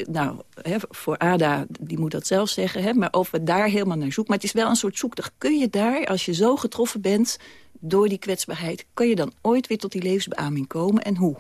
nou, hè, voor Ada, die moet dat zelf zeggen... Hè, maar of we daar helemaal naar zoeken. Maar het is wel een soort zoektocht. Kun je daar, als je zo getroffen bent door die kwetsbaarheid... kan je dan ooit weer tot die levensbeaming komen en hoe?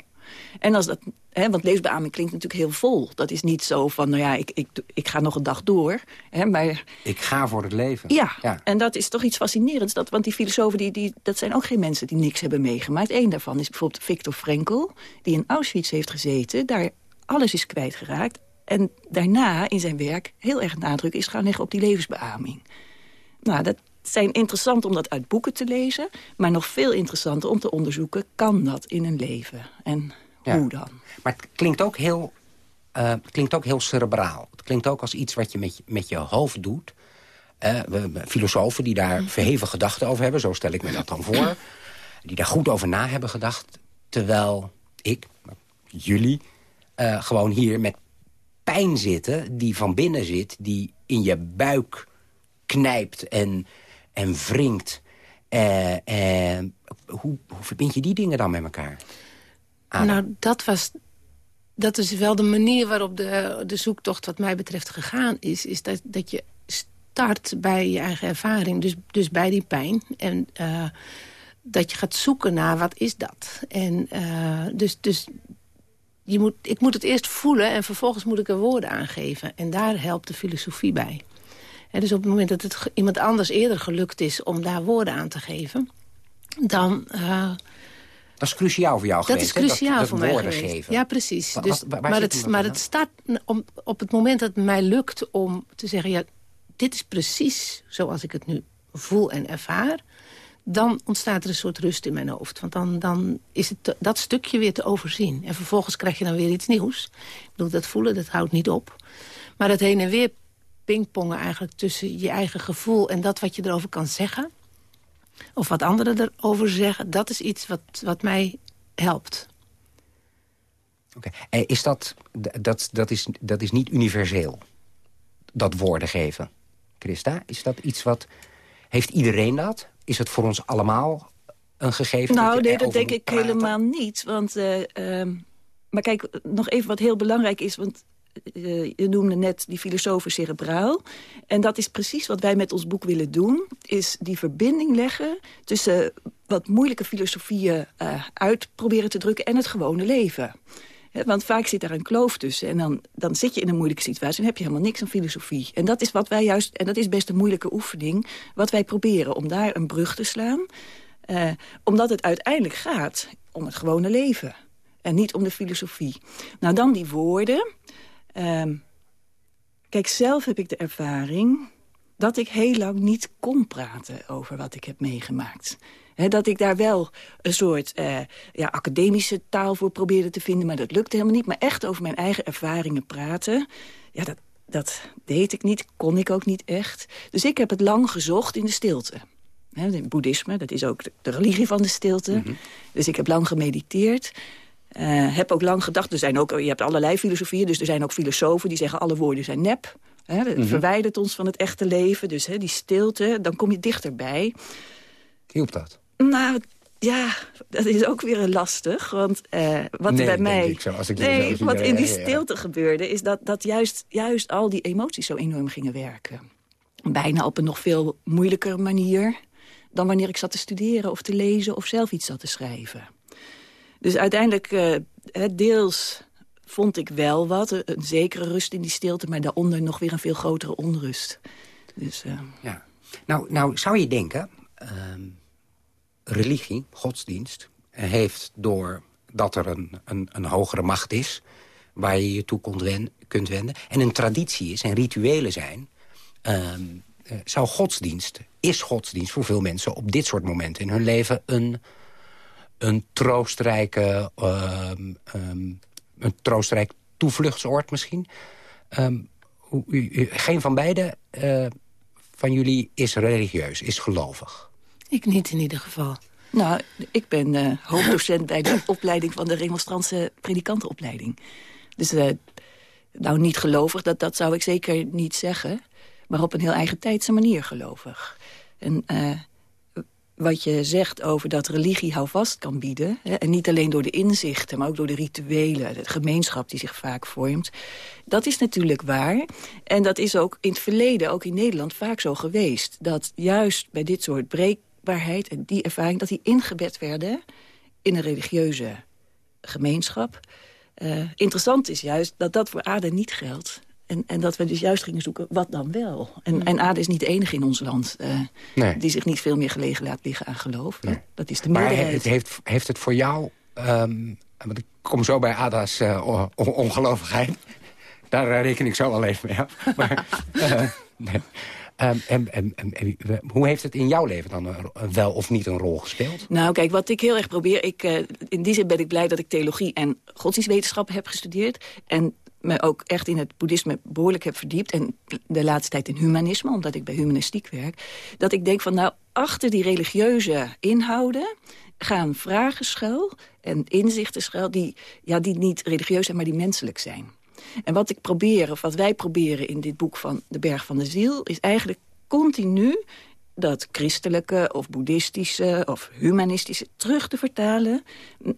En als dat, hè, want levensbeaming klinkt natuurlijk heel vol. Dat is niet zo van, nou ja, ik, ik, ik ga nog een dag door. Hè, maar Ik ga voor het leven. ja, en dat is toch iets fascinerends. Dat, want die filosofen, die, die, dat zijn ook geen mensen die niks hebben meegemaakt. Eén daarvan is bijvoorbeeld Viktor Frankl, die in Auschwitz heeft gezeten. Daar alles is kwijtgeraakt. En daarna in zijn werk heel erg nadruk is gaan leggen op die levensbeaming. Nou, dat zijn interessant om dat uit boeken te lezen. Maar nog veel interessanter om te onderzoeken, kan dat in een leven? En Ja. hoe dan? Maar het klinkt ook heel, eh, het klinkt ook heel cerebraal. Het klinkt ook als iets wat je met je, met je hoofd doet. Eh, we, we- filosofen die daar verheven gedachten over hebben, zo stel ik me dat dan voor. Die daar goed over na hebben gedacht. Terwijl ik, jullie, eh, gewoon hier met pijn zitten die van binnen zit... die in je buik knijpt en, en wringt. Eh, eh, hoe, hoe verbind je die dingen dan met elkaar? Nou, dat was... Dat is wel de manier waarop de, de zoektocht wat mij betreft gegaan is. Is dat, dat je start bij je eigen ervaring. Dus, dus bij die pijn. En eh, dat je gaat zoeken naar wat is dat. En dus, dus je moet, ik moet het eerst voelen en vervolgens moet ik er woorden aan geven. En daar helpt de filosofie bij. En dus op het moment dat het iemand anders eerder gelukt is om daar woorden aan te geven... dan... eh, Dat is cruciaal voor jou dat geweest, is cruciaal dat voor mij woorden geweest. geven. Ja, precies. Dus, wat- waar- waar maar het, maar het staat om, op het moment dat het mij lukt om te zeggen... ja, dit is precies zoals ik het nu voel en ervaar... dan ontstaat er een soort rust in mijn hoofd. Want dan, dan is het dat stukje weer te overzien. En vervolgens krijg je dan weer iets nieuws. Ik bedoel, dat voelen, dat houdt niet op. Maar dat heen en weer pingpongen eigenlijk tussen je eigen gevoel... en dat wat je erover kan zeggen... of wat anderen erover zeggen... dat is iets wat, wat mij helpt. Oké. Okay. Is dat, dat, dat, is, dat is niet universeel, dat woorden geven, Christa? Is dat iets wat... Heeft iedereen dat? Is het voor ons allemaal een gegeven? Nou, nee, dat denk ik helemaal niet. Want, uh, uh, maar kijk, nog even wat heel belangrijk is... want uh, je noemde net die filosofen cerebraal. En dat is precies wat wij met ons boek willen doen. Is die verbinding leggen tussen wat moeilijke filosofieën uh, uit proberen te drukken... en het gewone leven. Want vaak zit daar een kloof tussen. En dan, dan zit je in een moeilijke situatie en heb je helemaal niks aan filosofie. En dat is wat wij juist, en dat is best een moeilijke oefening... wat wij proberen om daar een brug te slaan. Uh, omdat het uiteindelijk gaat om het gewone leven. En niet om de filosofie. Nou, dan die woorden. Uh, kijk, zelf heb ik de ervaring dat ik heel lang niet kon praten over wat ik heb meegemaakt dat ik daar wel een soort uh, ja, academische taal voor probeerde te vinden... maar dat lukte helemaal niet. Maar echt over mijn eigen ervaringen praten... ja, dat, dat deed ik niet, kon ik ook niet echt. Dus ik heb het lang gezocht in de stilte. Het boeddhisme, dat is ook de, religie van de stilte. Mhm. Dus ik heb lang gemediteerd. Uh, heb ook lang gedacht, er zijn ook, je hebt allerlei filosofieën... dus er zijn ook filosofen die zeggen alle woorden zijn nep. het mhm. verwijdert ons van het echte leven. Dus die stilte, dan kom je dichterbij. Hielp dat? Nou, ja, dat is ook weer lastig. Want uh, wat nee, bij mij. Ik zo, als ik nee, zo wat in die stilte gebeurde, is dat, dat juist, juist al die emoties zo enorm gingen werken. Bijna op een nog veel moeilijkere manier dan wanneer ik zat te studeren of te lezen of zelf iets zat te schrijven. Dus uiteindelijk, uh, deels vond ik wel wat, een zekere rust in die stilte, maar daaronder nog weer een veel grotere onrust. Dus, uh... ja. nou, nou, zou je denken. Ehm, religie, godsdienst, heeft door dat er een, een, een hogere macht is... waar je je toe kunt wenden, en een traditie is en rituelen zijn... Ehm, eh, zou godsdienst, is godsdienst voor veel mensen op dit soort momenten in hun leven... een, een troostrijke, ehm, ehm, een troostrijk toevluchtsoord misschien. geen van beide uh, van jullie is religieus, is gelovig. Ik niet in ieder geval. Nou, ik ben uh, hoofddocent bij de opleiding van de remonstrantse predikantenopleiding. Dus uh, nou, niet gelovig, dat, dat zou ik zeker niet zeggen. Maar op een heel eigen tijdse manier gelovig. En uh, wat je zegt over dat religie houvast kan bieden... Hè, en niet alleen door de inzichten, maar ook door de rituelen... de gemeenschap die zich vaak vormt, dat is natuurlijk waar. En dat is ook in het verleden, ook in Nederland, vaak zo geweest. Dat juist bij dit soort breekbaarheid en die ervaring... dat die ingebed werden in een religieuze gemeenschap. Uh, interessant is juist dat dat voor Aden niet geldt. En, en dat we dus juist gingen zoeken, wat dan wel? En, mm. en Aden is niet de enige in ons land uh, die zich niet veel meer gelegen laat liggen aan geloof. Nee. Dat is de meerderheid. Maar het heeft, heeft het voor jou... Um, want ik kom zo bij Ada's uh, ongelovigheid. Daar reken ik zo wel even mee af. Maar, uh, nee. Um, en, en, en, hoe heeft het in jouw leven dan een, wel of niet een rol gespeeld? Nou, kijk, wat ik heel erg probeer... Ik, uh, in die zin ben ik blij dat ik theologie en godsdienstwetenschappen heb gestudeerd. En me ook echt in het boeddhisme behoorlijk heb verdiept... en de laatste tijd in humanisme, omdat ik bij humanistiek werk... dat ik denk van, nou, achter die religieuze inhouden gaan vragen schuil en inzichten schuil... die, ja, die niet religieus zijn, maar die menselijk zijn. En wat ik probeer, of wat wij proberen in dit boek van De Berg van de Ziel... is eigenlijk continu dat christelijke of boeddhistische of humanistische terug te vertalen...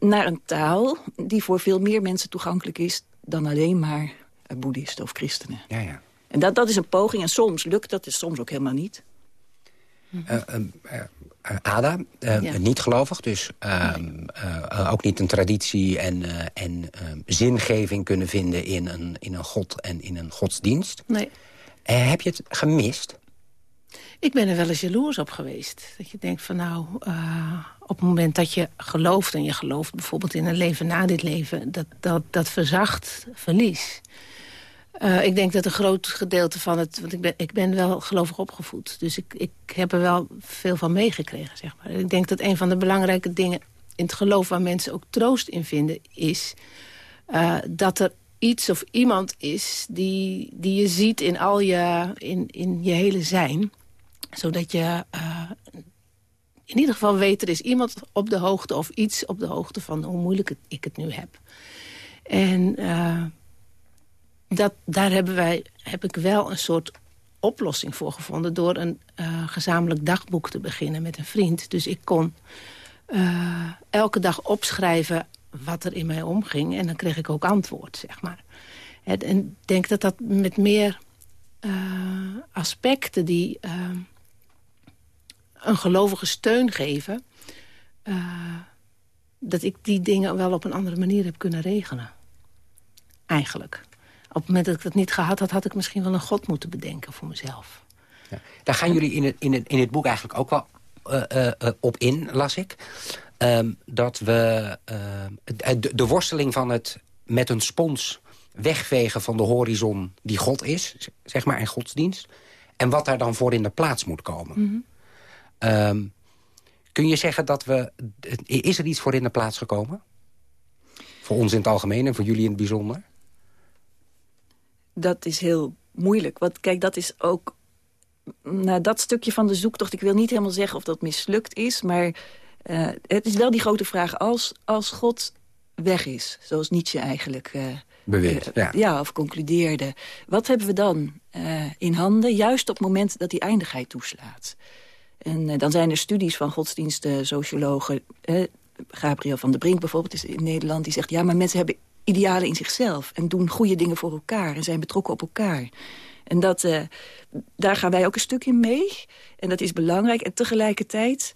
naar een taal die voor veel meer mensen toegankelijk is dan alleen maar boeddhisten of christenen. Ja, ja. En dat, dat is een poging en soms lukt dat, is soms ook helemaal niet. Uh, uh, Ada, ja. niet gelovig, dus ehm, ook niet een traditie en, en ehm, zingeving kunnen vinden in een, in een god en in een godsdienst. Nee. heb je het gemist? Ik ben er wel eens jaloers op geweest. Dat je denkt van nou, uh, op het moment dat je gelooft... en je gelooft bijvoorbeeld in een leven na dit leven... dat, dat, dat verzacht verlies. Uh, ik denk dat een groot gedeelte van het... want ik ben, ik ben wel gelovig opgevoed. Dus ik, ik heb er wel veel van meegekregen, zeg maar. Ik denk dat een van de belangrijke dingen in het geloof... waar mensen ook troost in vinden, is... Uh, dat er iets of iemand is die, die je ziet in al je, in, in je hele zijn. Zodat je uh, in ieder geval weet, er is iemand op de hoogte... of iets op de hoogte van hoe moeilijk ik het nu heb. En dat, daar hebben wij, heb ik wel een soort oplossing voor gevonden... door een uh, gezamenlijk dagboek te beginnen met een vriend. Dus ik kon uh, elke dag opschrijven wat er in mij omging. En dan kreeg ik ook antwoord, zeg maar. En ik denk dat dat met meer uh, aspecten die een gelovige steun geven... Dat ik die dingen wel op een andere manier heb kunnen regelen. Eigenlijk. Op het moment dat ik dat niet gehad had... had ik misschien wel een god moeten bedenken voor mezelf. Ja. Daar gaan jullie in het, in, het, in het boek eigenlijk ook wel op in, las ik. Um, dat we uh, de, de, worsteling van het met een spons wegvegen van de horizon die God is, zeg maar, en godsdienst. En wat daar dan voor in de plaats moet komen. Mm -hmm. um, kun je zeggen dat we... Is er iets voor in de plaats gekomen? Voor ons in het algemeen en voor jullie in het bijzonder? Dat is heel moeilijk. Want kijk, dat is ook... Nou, dat stukje van de zoektocht... Ik wil niet helemaal zeggen of dat mislukt is, maar uh, het is wel die grote vraag, als, als God weg is, zoals Nietzsche eigenlijk... Uh, Beweert, ja. ja. of concludeerde. Wat hebben we dan in handen, juist op het moment dat die eindigheid toeslaat? En dan zijn er studies van godsdiensten, sociologen... Gabriel van der Brink bijvoorbeeld is in Nederland, die zegt... ja, maar mensen hebben idealen in zichzelf en doen goede dingen voor elkaar... en zijn betrokken op elkaar. En dat, daar gaan wij ook een stuk in mee. En dat is belangrijk. En tegelijkertijd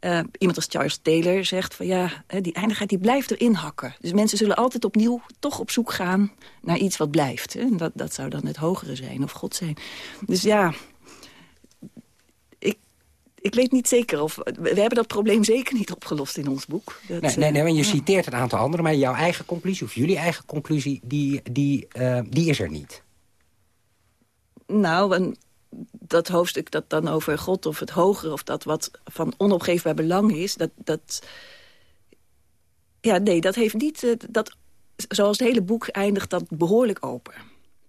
uh, iemand als Charles Taylor zegt van ja, die eindigheid die blijft erin hakken. Dus mensen zullen altijd opnieuw toch op zoek gaan naar iets wat blijft. Hè? Dat, dat zou dan het hogere zijn of God zijn. Dus ja, ik weet niet zeker of... We hebben dat probleem zeker niet opgelost in ons boek. Dat, nee, nee, nee, want je ja. citeert een aantal anderen... maar jouw eigen conclusie of jullie eigen conclusie, die, die, uh, die is er niet. Nou, een, dat hoofdstuk dat dan over God of het hogere... of dat wat van onopgeefbaar belang is... dat, dat ja, nee, dat heeft niet... Uh, dat, zoals het hele boek eindigt dat behoorlijk open.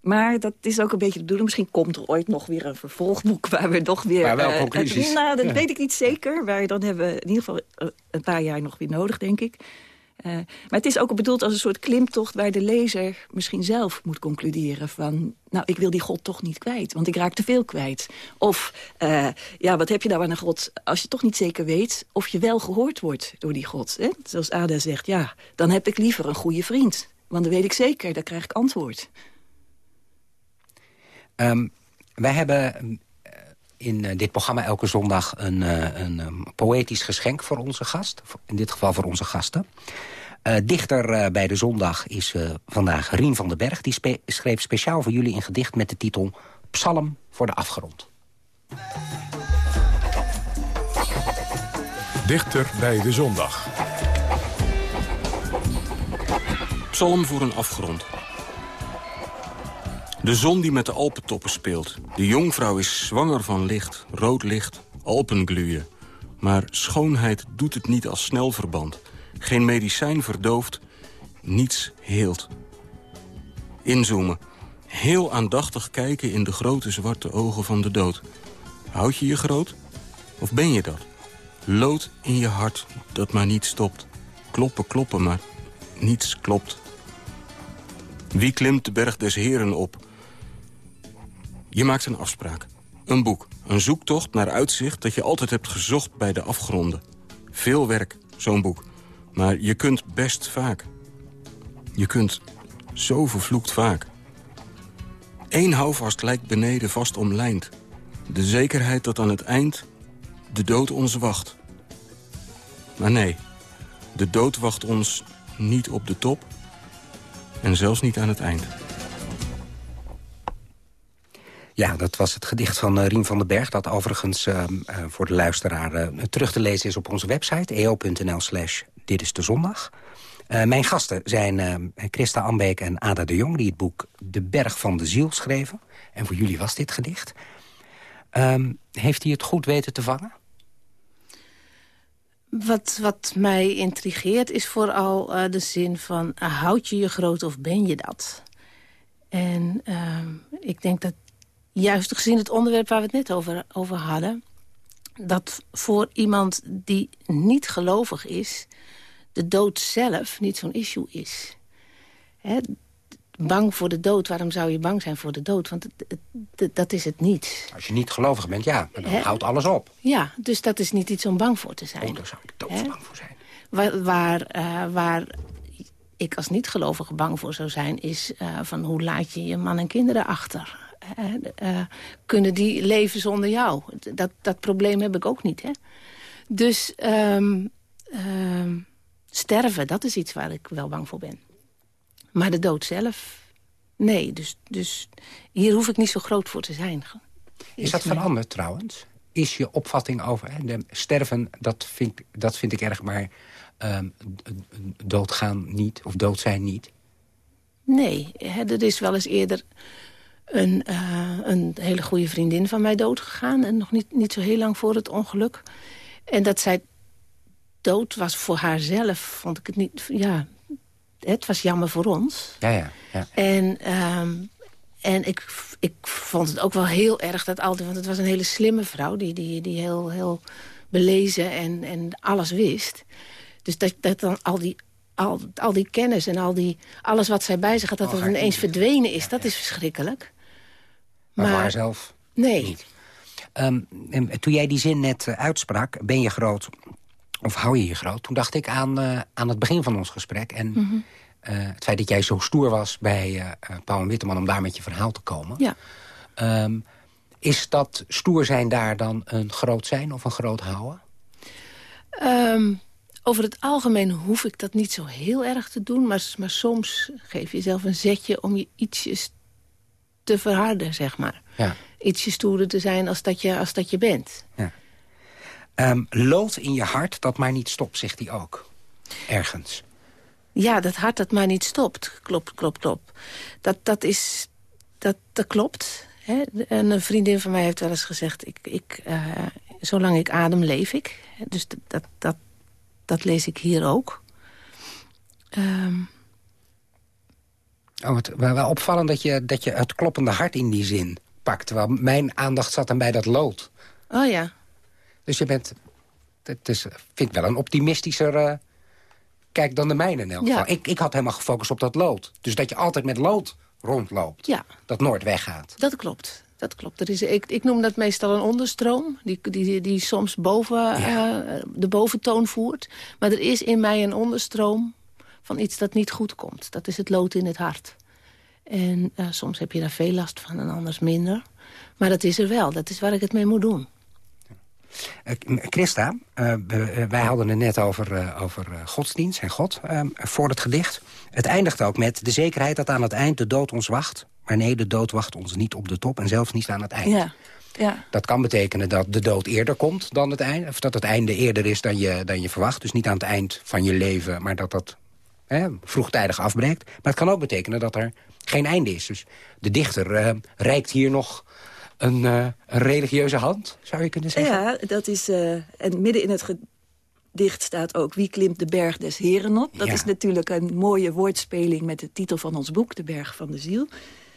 Maar dat is ook een beetje de bedoeling. Misschien komt er ooit nog weer een vervolgboek... waar we nog weer... Maar wel uh, conclusies. nou, dat ja. weet ik niet zeker. Maar dan hebben we in ieder geval een paar jaar nog weer nodig, denk ik. Uh, maar het is ook bedoeld als een soort klimtocht... waar de lezer misschien zelf moet concluderen van... nou, ik wil die God toch niet kwijt, want ik raak te veel kwijt. Of, uh, ja, wat heb je nou aan een God als je toch niet zeker weet... of je wel gehoord wordt door die God. Hè? Zoals Ada zegt, ja, dan heb ik liever een goede vriend. Want dan weet ik zeker, dan krijg ik antwoord. Um, wij hebben in uh, dit programma elke zondag een, uh, een um, poëtisch geschenk voor onze gast. In dit geval voor onze gasten. Uh, dichter bij de zondag is vandaag Rien van den Berg. Die spe schreef speciaal voor jullie een gedicht met de titel Psalm voor de afgrond. Dichter bij de zondag. Psalm voor een afgrond. De zon die met de Alpentoppen speelt. De jongvrouw is zwanger van licht, rood licht, Alpengluwen. Maar schoonheid doet het niet als snelverband. Geen medicijn verdooft, niets heelt. Inzoomen. Heel aandachtig kijken in de grote zwarte ogen van de dood. Houd je je groot? Of ben je dat? Lood in je hart dat maar niet stopt. Kloppen, kloppen, maar niets klopt. Wie klimt de berg des heren op? Je maakt een afspraak. Een boek. Een zoektocht naar uitzicht dat je altijd hebt gezocht bij de afgronden. Veel werk, zo'n boek. Maar je kunt best vaak. Je kunt zo vervloekt vaak. Eén houvast lijkt beneden vast omlijnd. De zekerheid dat aan het eind de dood ons wacht. Maar nee, de dood wacht ons niet op de top... en zelfs niet aan het eind. Ja, dat was het gedicht van uh, Rien van den Berg... dat overigens uh, uh, voor de luisteraar terug te lezen is op onze website... eo.nl slash dit is de zondag. Mijn gasten zijn uh, Christa Ambeek en Ada de Jong... die het boek De Berg van de Ziel schreven. En voor jullie was dit gedicht. Um, heeft hij het goed weten te vangen? Wat, wat mij intrigeert is vooral de zin van... houd je je groot of ben je dat? En ehm, ik denk dat juist gezien het onderwerp waar we het net over, over hadden... dat voor iemand die niet gelovig is... de dood zelf niet zo'n issue is. bang voor de dood, waarom zou je bang zijn voor de dood? Want dat is het niet. Als je niet gelovig bent, ja, dan houdt alles op. Ja, dus dat is niet iets om bang voor te zijn. Oh, daar zou ik doodsbang voor zijn. Waar, waar, uh, waar ik als niet-gelovige bang voor zou zijn... is uh, van hoe laat je je man en kinderen achter? Uh, kunnen die leven zonder jou? Dat, dat probleem heb ik ook niet. Hè? Dus um, um, sterven, dat is iets waar ik wel bang voor ben. Maar de dood zelf, nee. Dus, dus hier hoef ik niet zo groot voor te zijn. Is dat veranderd trouwens? Is je opvatting over hè, de sterven, dat vind, dat vind ik erg, maar um, doodgaan niet, of dood zijn niet? Nee, hè, er is wel eens eerder een, uh, een hele goede vriendin van mij doodgegaan. En nog niet, niet zo heel lang voor het ongeluk. En dat zij dood was voor haarzelf, vond ik het niet... Ja, het was jammer voor ons. Ja, ja. ja. En, um, en ik, ik vond het ook wel heel erg dat altijd... want het was een hele slimme vrouw die, die, die heel, heel belezen en, en alles wist. Dus dat, dat dan al die, al, al die kennis en al die, alles wat zij bij zich had... dat oh, ineens verdwenen is, dat is verschrikkelijk. Maar, maar zelf nee. niet. Um, toen jij die zin net uh, uitsprak, ben je groot of hou je je groot... toen dacht ik aan, uh, aan het begin van ons gesprek. En mm -hmm. uh, het feit dat jij zo stoer was bij Paul en Witteman... om daar met je verhaal te komen. Ja. Um, is dat stoer zijn daar dan een groot zijn of een groot houden? Um, over het algemeen hoef ik dat niet zo heel erg te doen. Maar, maar soms geef je jezelf een zetje om je ietsjes te verharden, zeg maar. Ja. Ietsje stoerder te zijn als dat je, als dat je bent. Ja. Um, lood in je hart dat maar niet stopt, zegt hij ook. Ergens. Ja, dat hart dat maar niet stopt. Klopt, klopt, klopt. Dat, dat is... Dat, dat klopt. Hè? En een vriendin van mij heeft wel eens gezegd... Ik, ik, uh, zolang ik adem, leef ik. Dus dat, dat, dat lees ik hier ook. Um, Oh, het wel opvallend dat je, dat je het kloppende hart in die zin pakt. Terwijl mijn aandacht zat dan bij dat lood. Oh ja. Dus je bent, het is, vind ik wel een optimistischer uh, kijk dan de mijne in elk geval. Ja. Ik, ik had helemaal gefocust op dat lood. Dus dat je altijd met lood rondloopt. Ja. Dat nooit weggaat. Dat klopt. Dat klopt. Er is, ik, ik noem dat meestal een onderstroom. Die, die, die soms boven, ja. uh, de boventoon voert. Maar er is in mij een onderstroom van iets dat niet goed komt. Dat is het lood in het hart. En uh, soms heb je daar veel last van en anders minder. Maar dat is er wel. Dat is waar ik het mee moet doen. Uh, Christa, uh, wij hadden het net over, over godsdienst en God voor het gedicht. Het eindigt ook met de zekerheid dat aan het eind de dood ons wacht. Maar nee, de dood wacht ons niet op de top en zelfs niet aan het eind. Ja. Ja. Dat kan betekenen dat de dood eerder komt dan het einde. Of dat het einde eerder is dan je, dan je verwacht. Dus niet aan het eind van je leven, maar dat dat hè, vroegtijdig afbreekt. Maar het kan ook betekenen dat er geen einde is. Dus de dichter uh, reikt hier nog een, uh, een, religieuze hand, zou je kunnen zeggen? Ja, dat is... Uh, en midden in het gedicht staat ook... Wie klimt de berg des heren op? Dat ja. is natuurlijk een mooie woordspeling met de titel van ons boek... De berg van de ziel.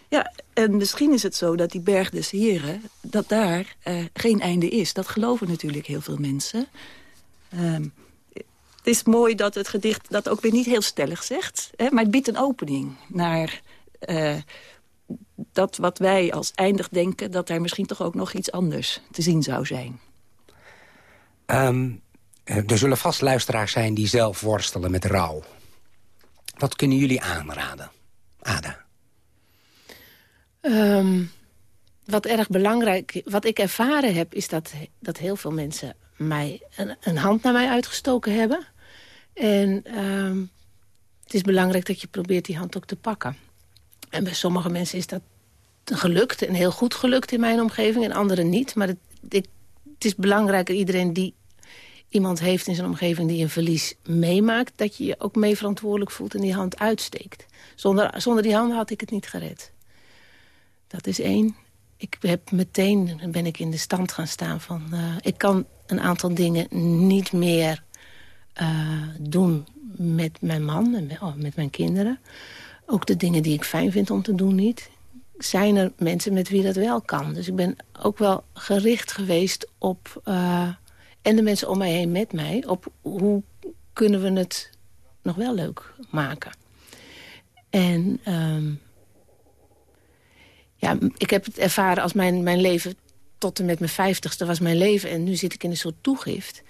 Ja, en misschien is het zo dat die berg des heren... dat daar geen einde is. Dat geloven natuurlijk heel veel mensen. Um, het is mooi dat het gedicht dat ook weer niet heel stellig zegt. Hè, maar het biedt een opening naar uh, dat wat wij als eindig denken... dat er misschien toch ook nog iets anders te zien zou zijn. Um, er zullen vast luisteraars zijn die zelf worstelen met rouw. Wat kunnen jullie aanraden? Ada? Um, wat erg belangrijk, wat ik ervaren heb... is dat, dat heel veel mensen mij een, een hand naar mij uitgestoken hebben. En um, het is belangrijk dat je probeert die hand ook te pakken. En bij sommige mensen is dat gelukt en heel goed gelukt in mijn omgeving... en anderen niet. Maar het, het is belangrijk dat iedereen die iemand heeft in zijn omgeving die een verlies meemaakt... dat je je ook mee verantwoordelijk voelt en die hand uitsteekt. Zonder, zonder die hand had ik het niet gered. Dat is één. Ik heb meteen ben ik in de stand gaan staan van... Uh, ik kan een aantal dingen niet meer doen met mijn man en met, oh, met mijn kinderen. Ook de dingen die ik fijn vind om te doen niet. Zijn er mensen met wie dat wel kan. Dus ik ben ook wel gericht geweest op... Uh, en de mensen om mij heen met mij... op hoe kunnen we het nog wel leuk maken. En um, ja, ik heb het ervaren als mijn, mijn leven tot en met mijn vijftigste was mijn leven. En nu zit ik in een soort toegift.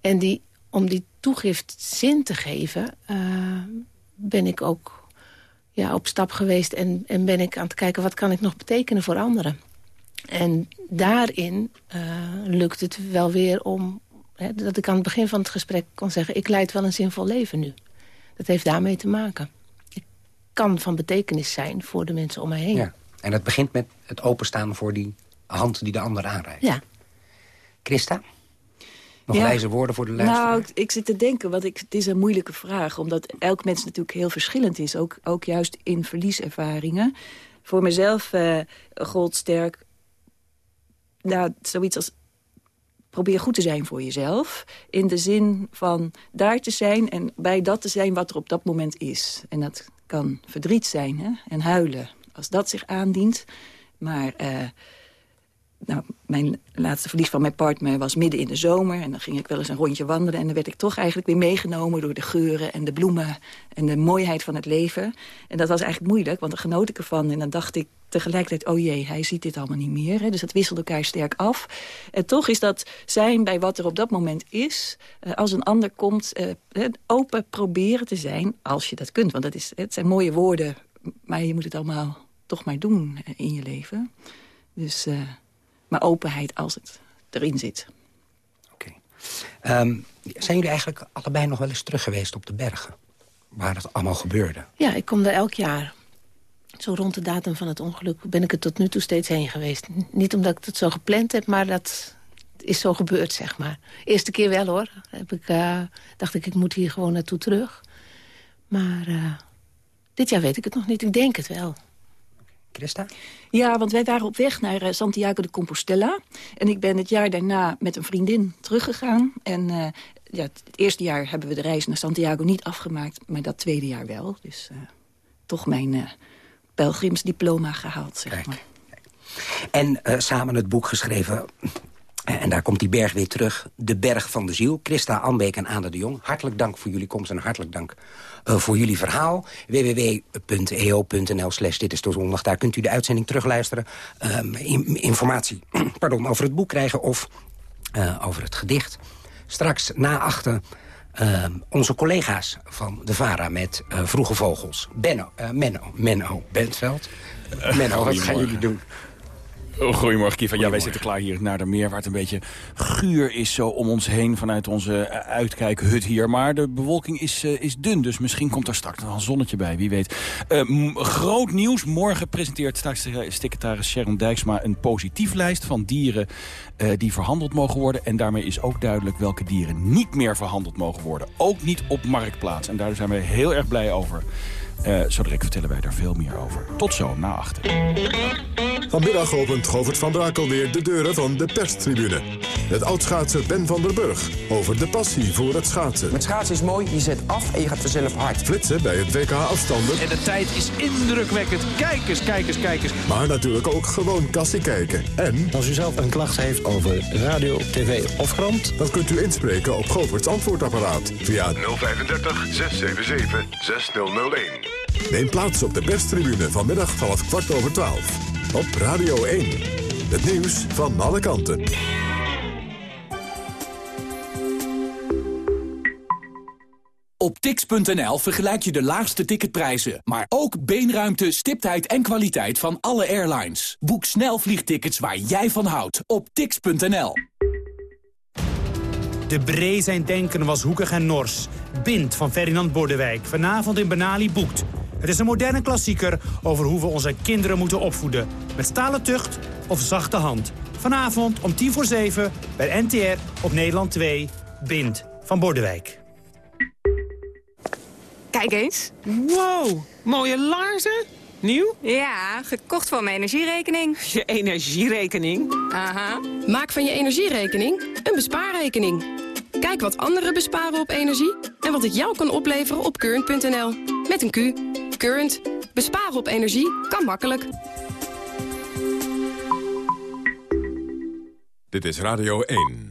En die, om die toegift zin te geven, uh, ben ik ook ja, op stap geweest. En, en ben ik aan het kijken, wat kan ik nog betekenen voor anderen? En daarin uh, lukt het wel weer om... Hè, dat ik aan het begin van het gesprek kon zeggen... ik leid wel een zinvol leven nu. Dat heeft daarmee te maken. Ik kan van betekenis zijn voor de mensen om mij heen. Ja. En dat begint met het openstaan voor die hand die de ander aanreikt. Ja. Christa? Nog ja. wijze woorden voor de luisteraar? Nou, ik, ik, zit te denken, want ik, het is een moeilijke vraag. Omdat elk mens natuurlijk heel verschillend is. Ook, ook juist in verlieservaringen. Voor mezelf uh, gold sterk... Nou, zoiets als probeer goed te zijn voor jezelf. In de zin van daar te zijn en bij dat te zijn wat er op dat moment is. En dat kan verdriet zijn hè? en huilen als dat zich aandient. Maar uh, nou, mijn laatste verlies van mijn partner was midden in de zomer. En dan ging ik wel eens een rondje wandelen. En dan werd ik toch eigenlijk weer meegenomen door de geuren en de bloemen. En de mooiheid van het leven. En dat was eigenlijk moeilijk, want dan genoot ik ervan. En dan dacht ik tegelijkertijd, oh jee, hij ziet dit allemaal niet meer. Hè? Dus dat wisselt elkaar sterk af. En toch is dat zijn bij wat er op dat moment is. Uh, als een ander komt, uh, open proberen te zijn als je dat kunt. Want dat is, het zijn mooie woorden, maar je moet het allemaal toch maar doen in je leven. Dus, maar openheid als het erin zit. Oké. Okay. Um, zijn jullie eigenlijk allebei nog wel eens terug geweest op de bergen? Waar het allemaal gebeurde? Ja, ik kom daar elk jaar. Zo rond de datum van het ongeluk ben ik er tot nu toe steeds heen geweest. Niet omdat ik het zo gepland heb, maar dat is zo gebeurd, zeg maar. Eerste keer wel, hoor. Heb ik, uh, dacht ik, ik moet hier gewoon naartoe terug. Maar uh, dit jaar weet ik het nog niet. Ik denk het wel. Christa? Ja, want wij waren op weg naar uh, Santiago de Compostela. En ik ben het jaar daarna met een vriendin teruggegaan. En uh, ja, het eerste jaar hebben we de reis naar Santiago niet afgemaakt. Maar dat tweede jaar wel. Dus uh, toch mijn pelgrimsdiploma gehaald, zeg Kijk. maar. En samen het boek geschreven en daar komt die berg weer terug. De Berg van de Ziel. Christa Anbeek en Aande de Jong. Hartelijk dank voor jullie komst en hartelijk dank voor jullie verhaal. www.eo.nl slash dit is de zondag. Daar kunt u de uitzending terugluisteren. Um, informatie pardon, over het boek krijgen of uh, over het gedicht. Straks na achter uh, onze collega's van de VARA met uh, Vroege Vogels. Benno, uh, Menno, Menno Bentveld. Menno, wat gaan jullie doen? Oh, goedemorgen, Kiva. Ja, wij zitten klaar hier naar de meer... waar het een beetje guur is zo om ons heen... vanuit onze eh, uitkijkhut hier. Maar de bewolking is, uh, is dun, dus misschien komt er straks nog een zonnetje bij. Wie weet. Uh, groot nieuws. Morgen presenteert staatssecretaris Sharon Dijksma... een positief lijst van dieren uh, die verhandeld mogen worden. En daarmee is ook duidelijk welke dieren niet meer verhandeld mogen worden. Ook niet op marktplaats. En daar zijn we heel erg blij over. Uh, zo direct vertellen wij daar veel meer over. Tot zo, na achter. Vanmiddag opent Govert van Brakel weer de deuren van de perstribune. Het oudschaatser Ben van der Burg over de passie voor het schaatsen. Met schaatsen is mooi, je zet af en je gaat vanzelf hard. Flitsen bij het WK afstanden. En de tijd is indrukwekkend. Kijk eens, kijk eens, kijk eens. Maar natuurlijk ook gewoon kassie kijken. En... Als u zelf een klacht heeft over radio, tv of krant... dan kunt u inspreken op Govert's antwoordapparaat via 035 677 6001. Neem plaats op de perstribune vanmiddag vanaf kwart over twaalf. Op Radio 1. Het nieuws van alle kanten. Op tix.nl vergelijk je de laagste ticketprijzen, maar ook beenruimte, stiptheid en kwaliteit van alle airlines. Boek snel vliegtickets waar jij van houdt op tix.nl. De Bree zijn denken was hoekig en nors. Bind van Ferdinand Bordewijk, vanavond in Benali boekt. Het is een moderne klassieker over hoe we onze kinderen moeten opvoeden. Met stalen tucht of zachte hand. Vanavond om tien voor zeven bij NTR op Nederland 2. Bind van Bordewijk. Kijk eens. Wow, mooie laarzen. Nieuw? Ja, gekocht van mijn energierekening. Je energierekening? Aha. Maak van je energierekening een bespaarrekening. Kijk wat anderen besparen op energie en wat het jou kan opleveren op current.nl. Met een Q. Current. Besparen op energie kan makkelijk. Dit is Radio 1.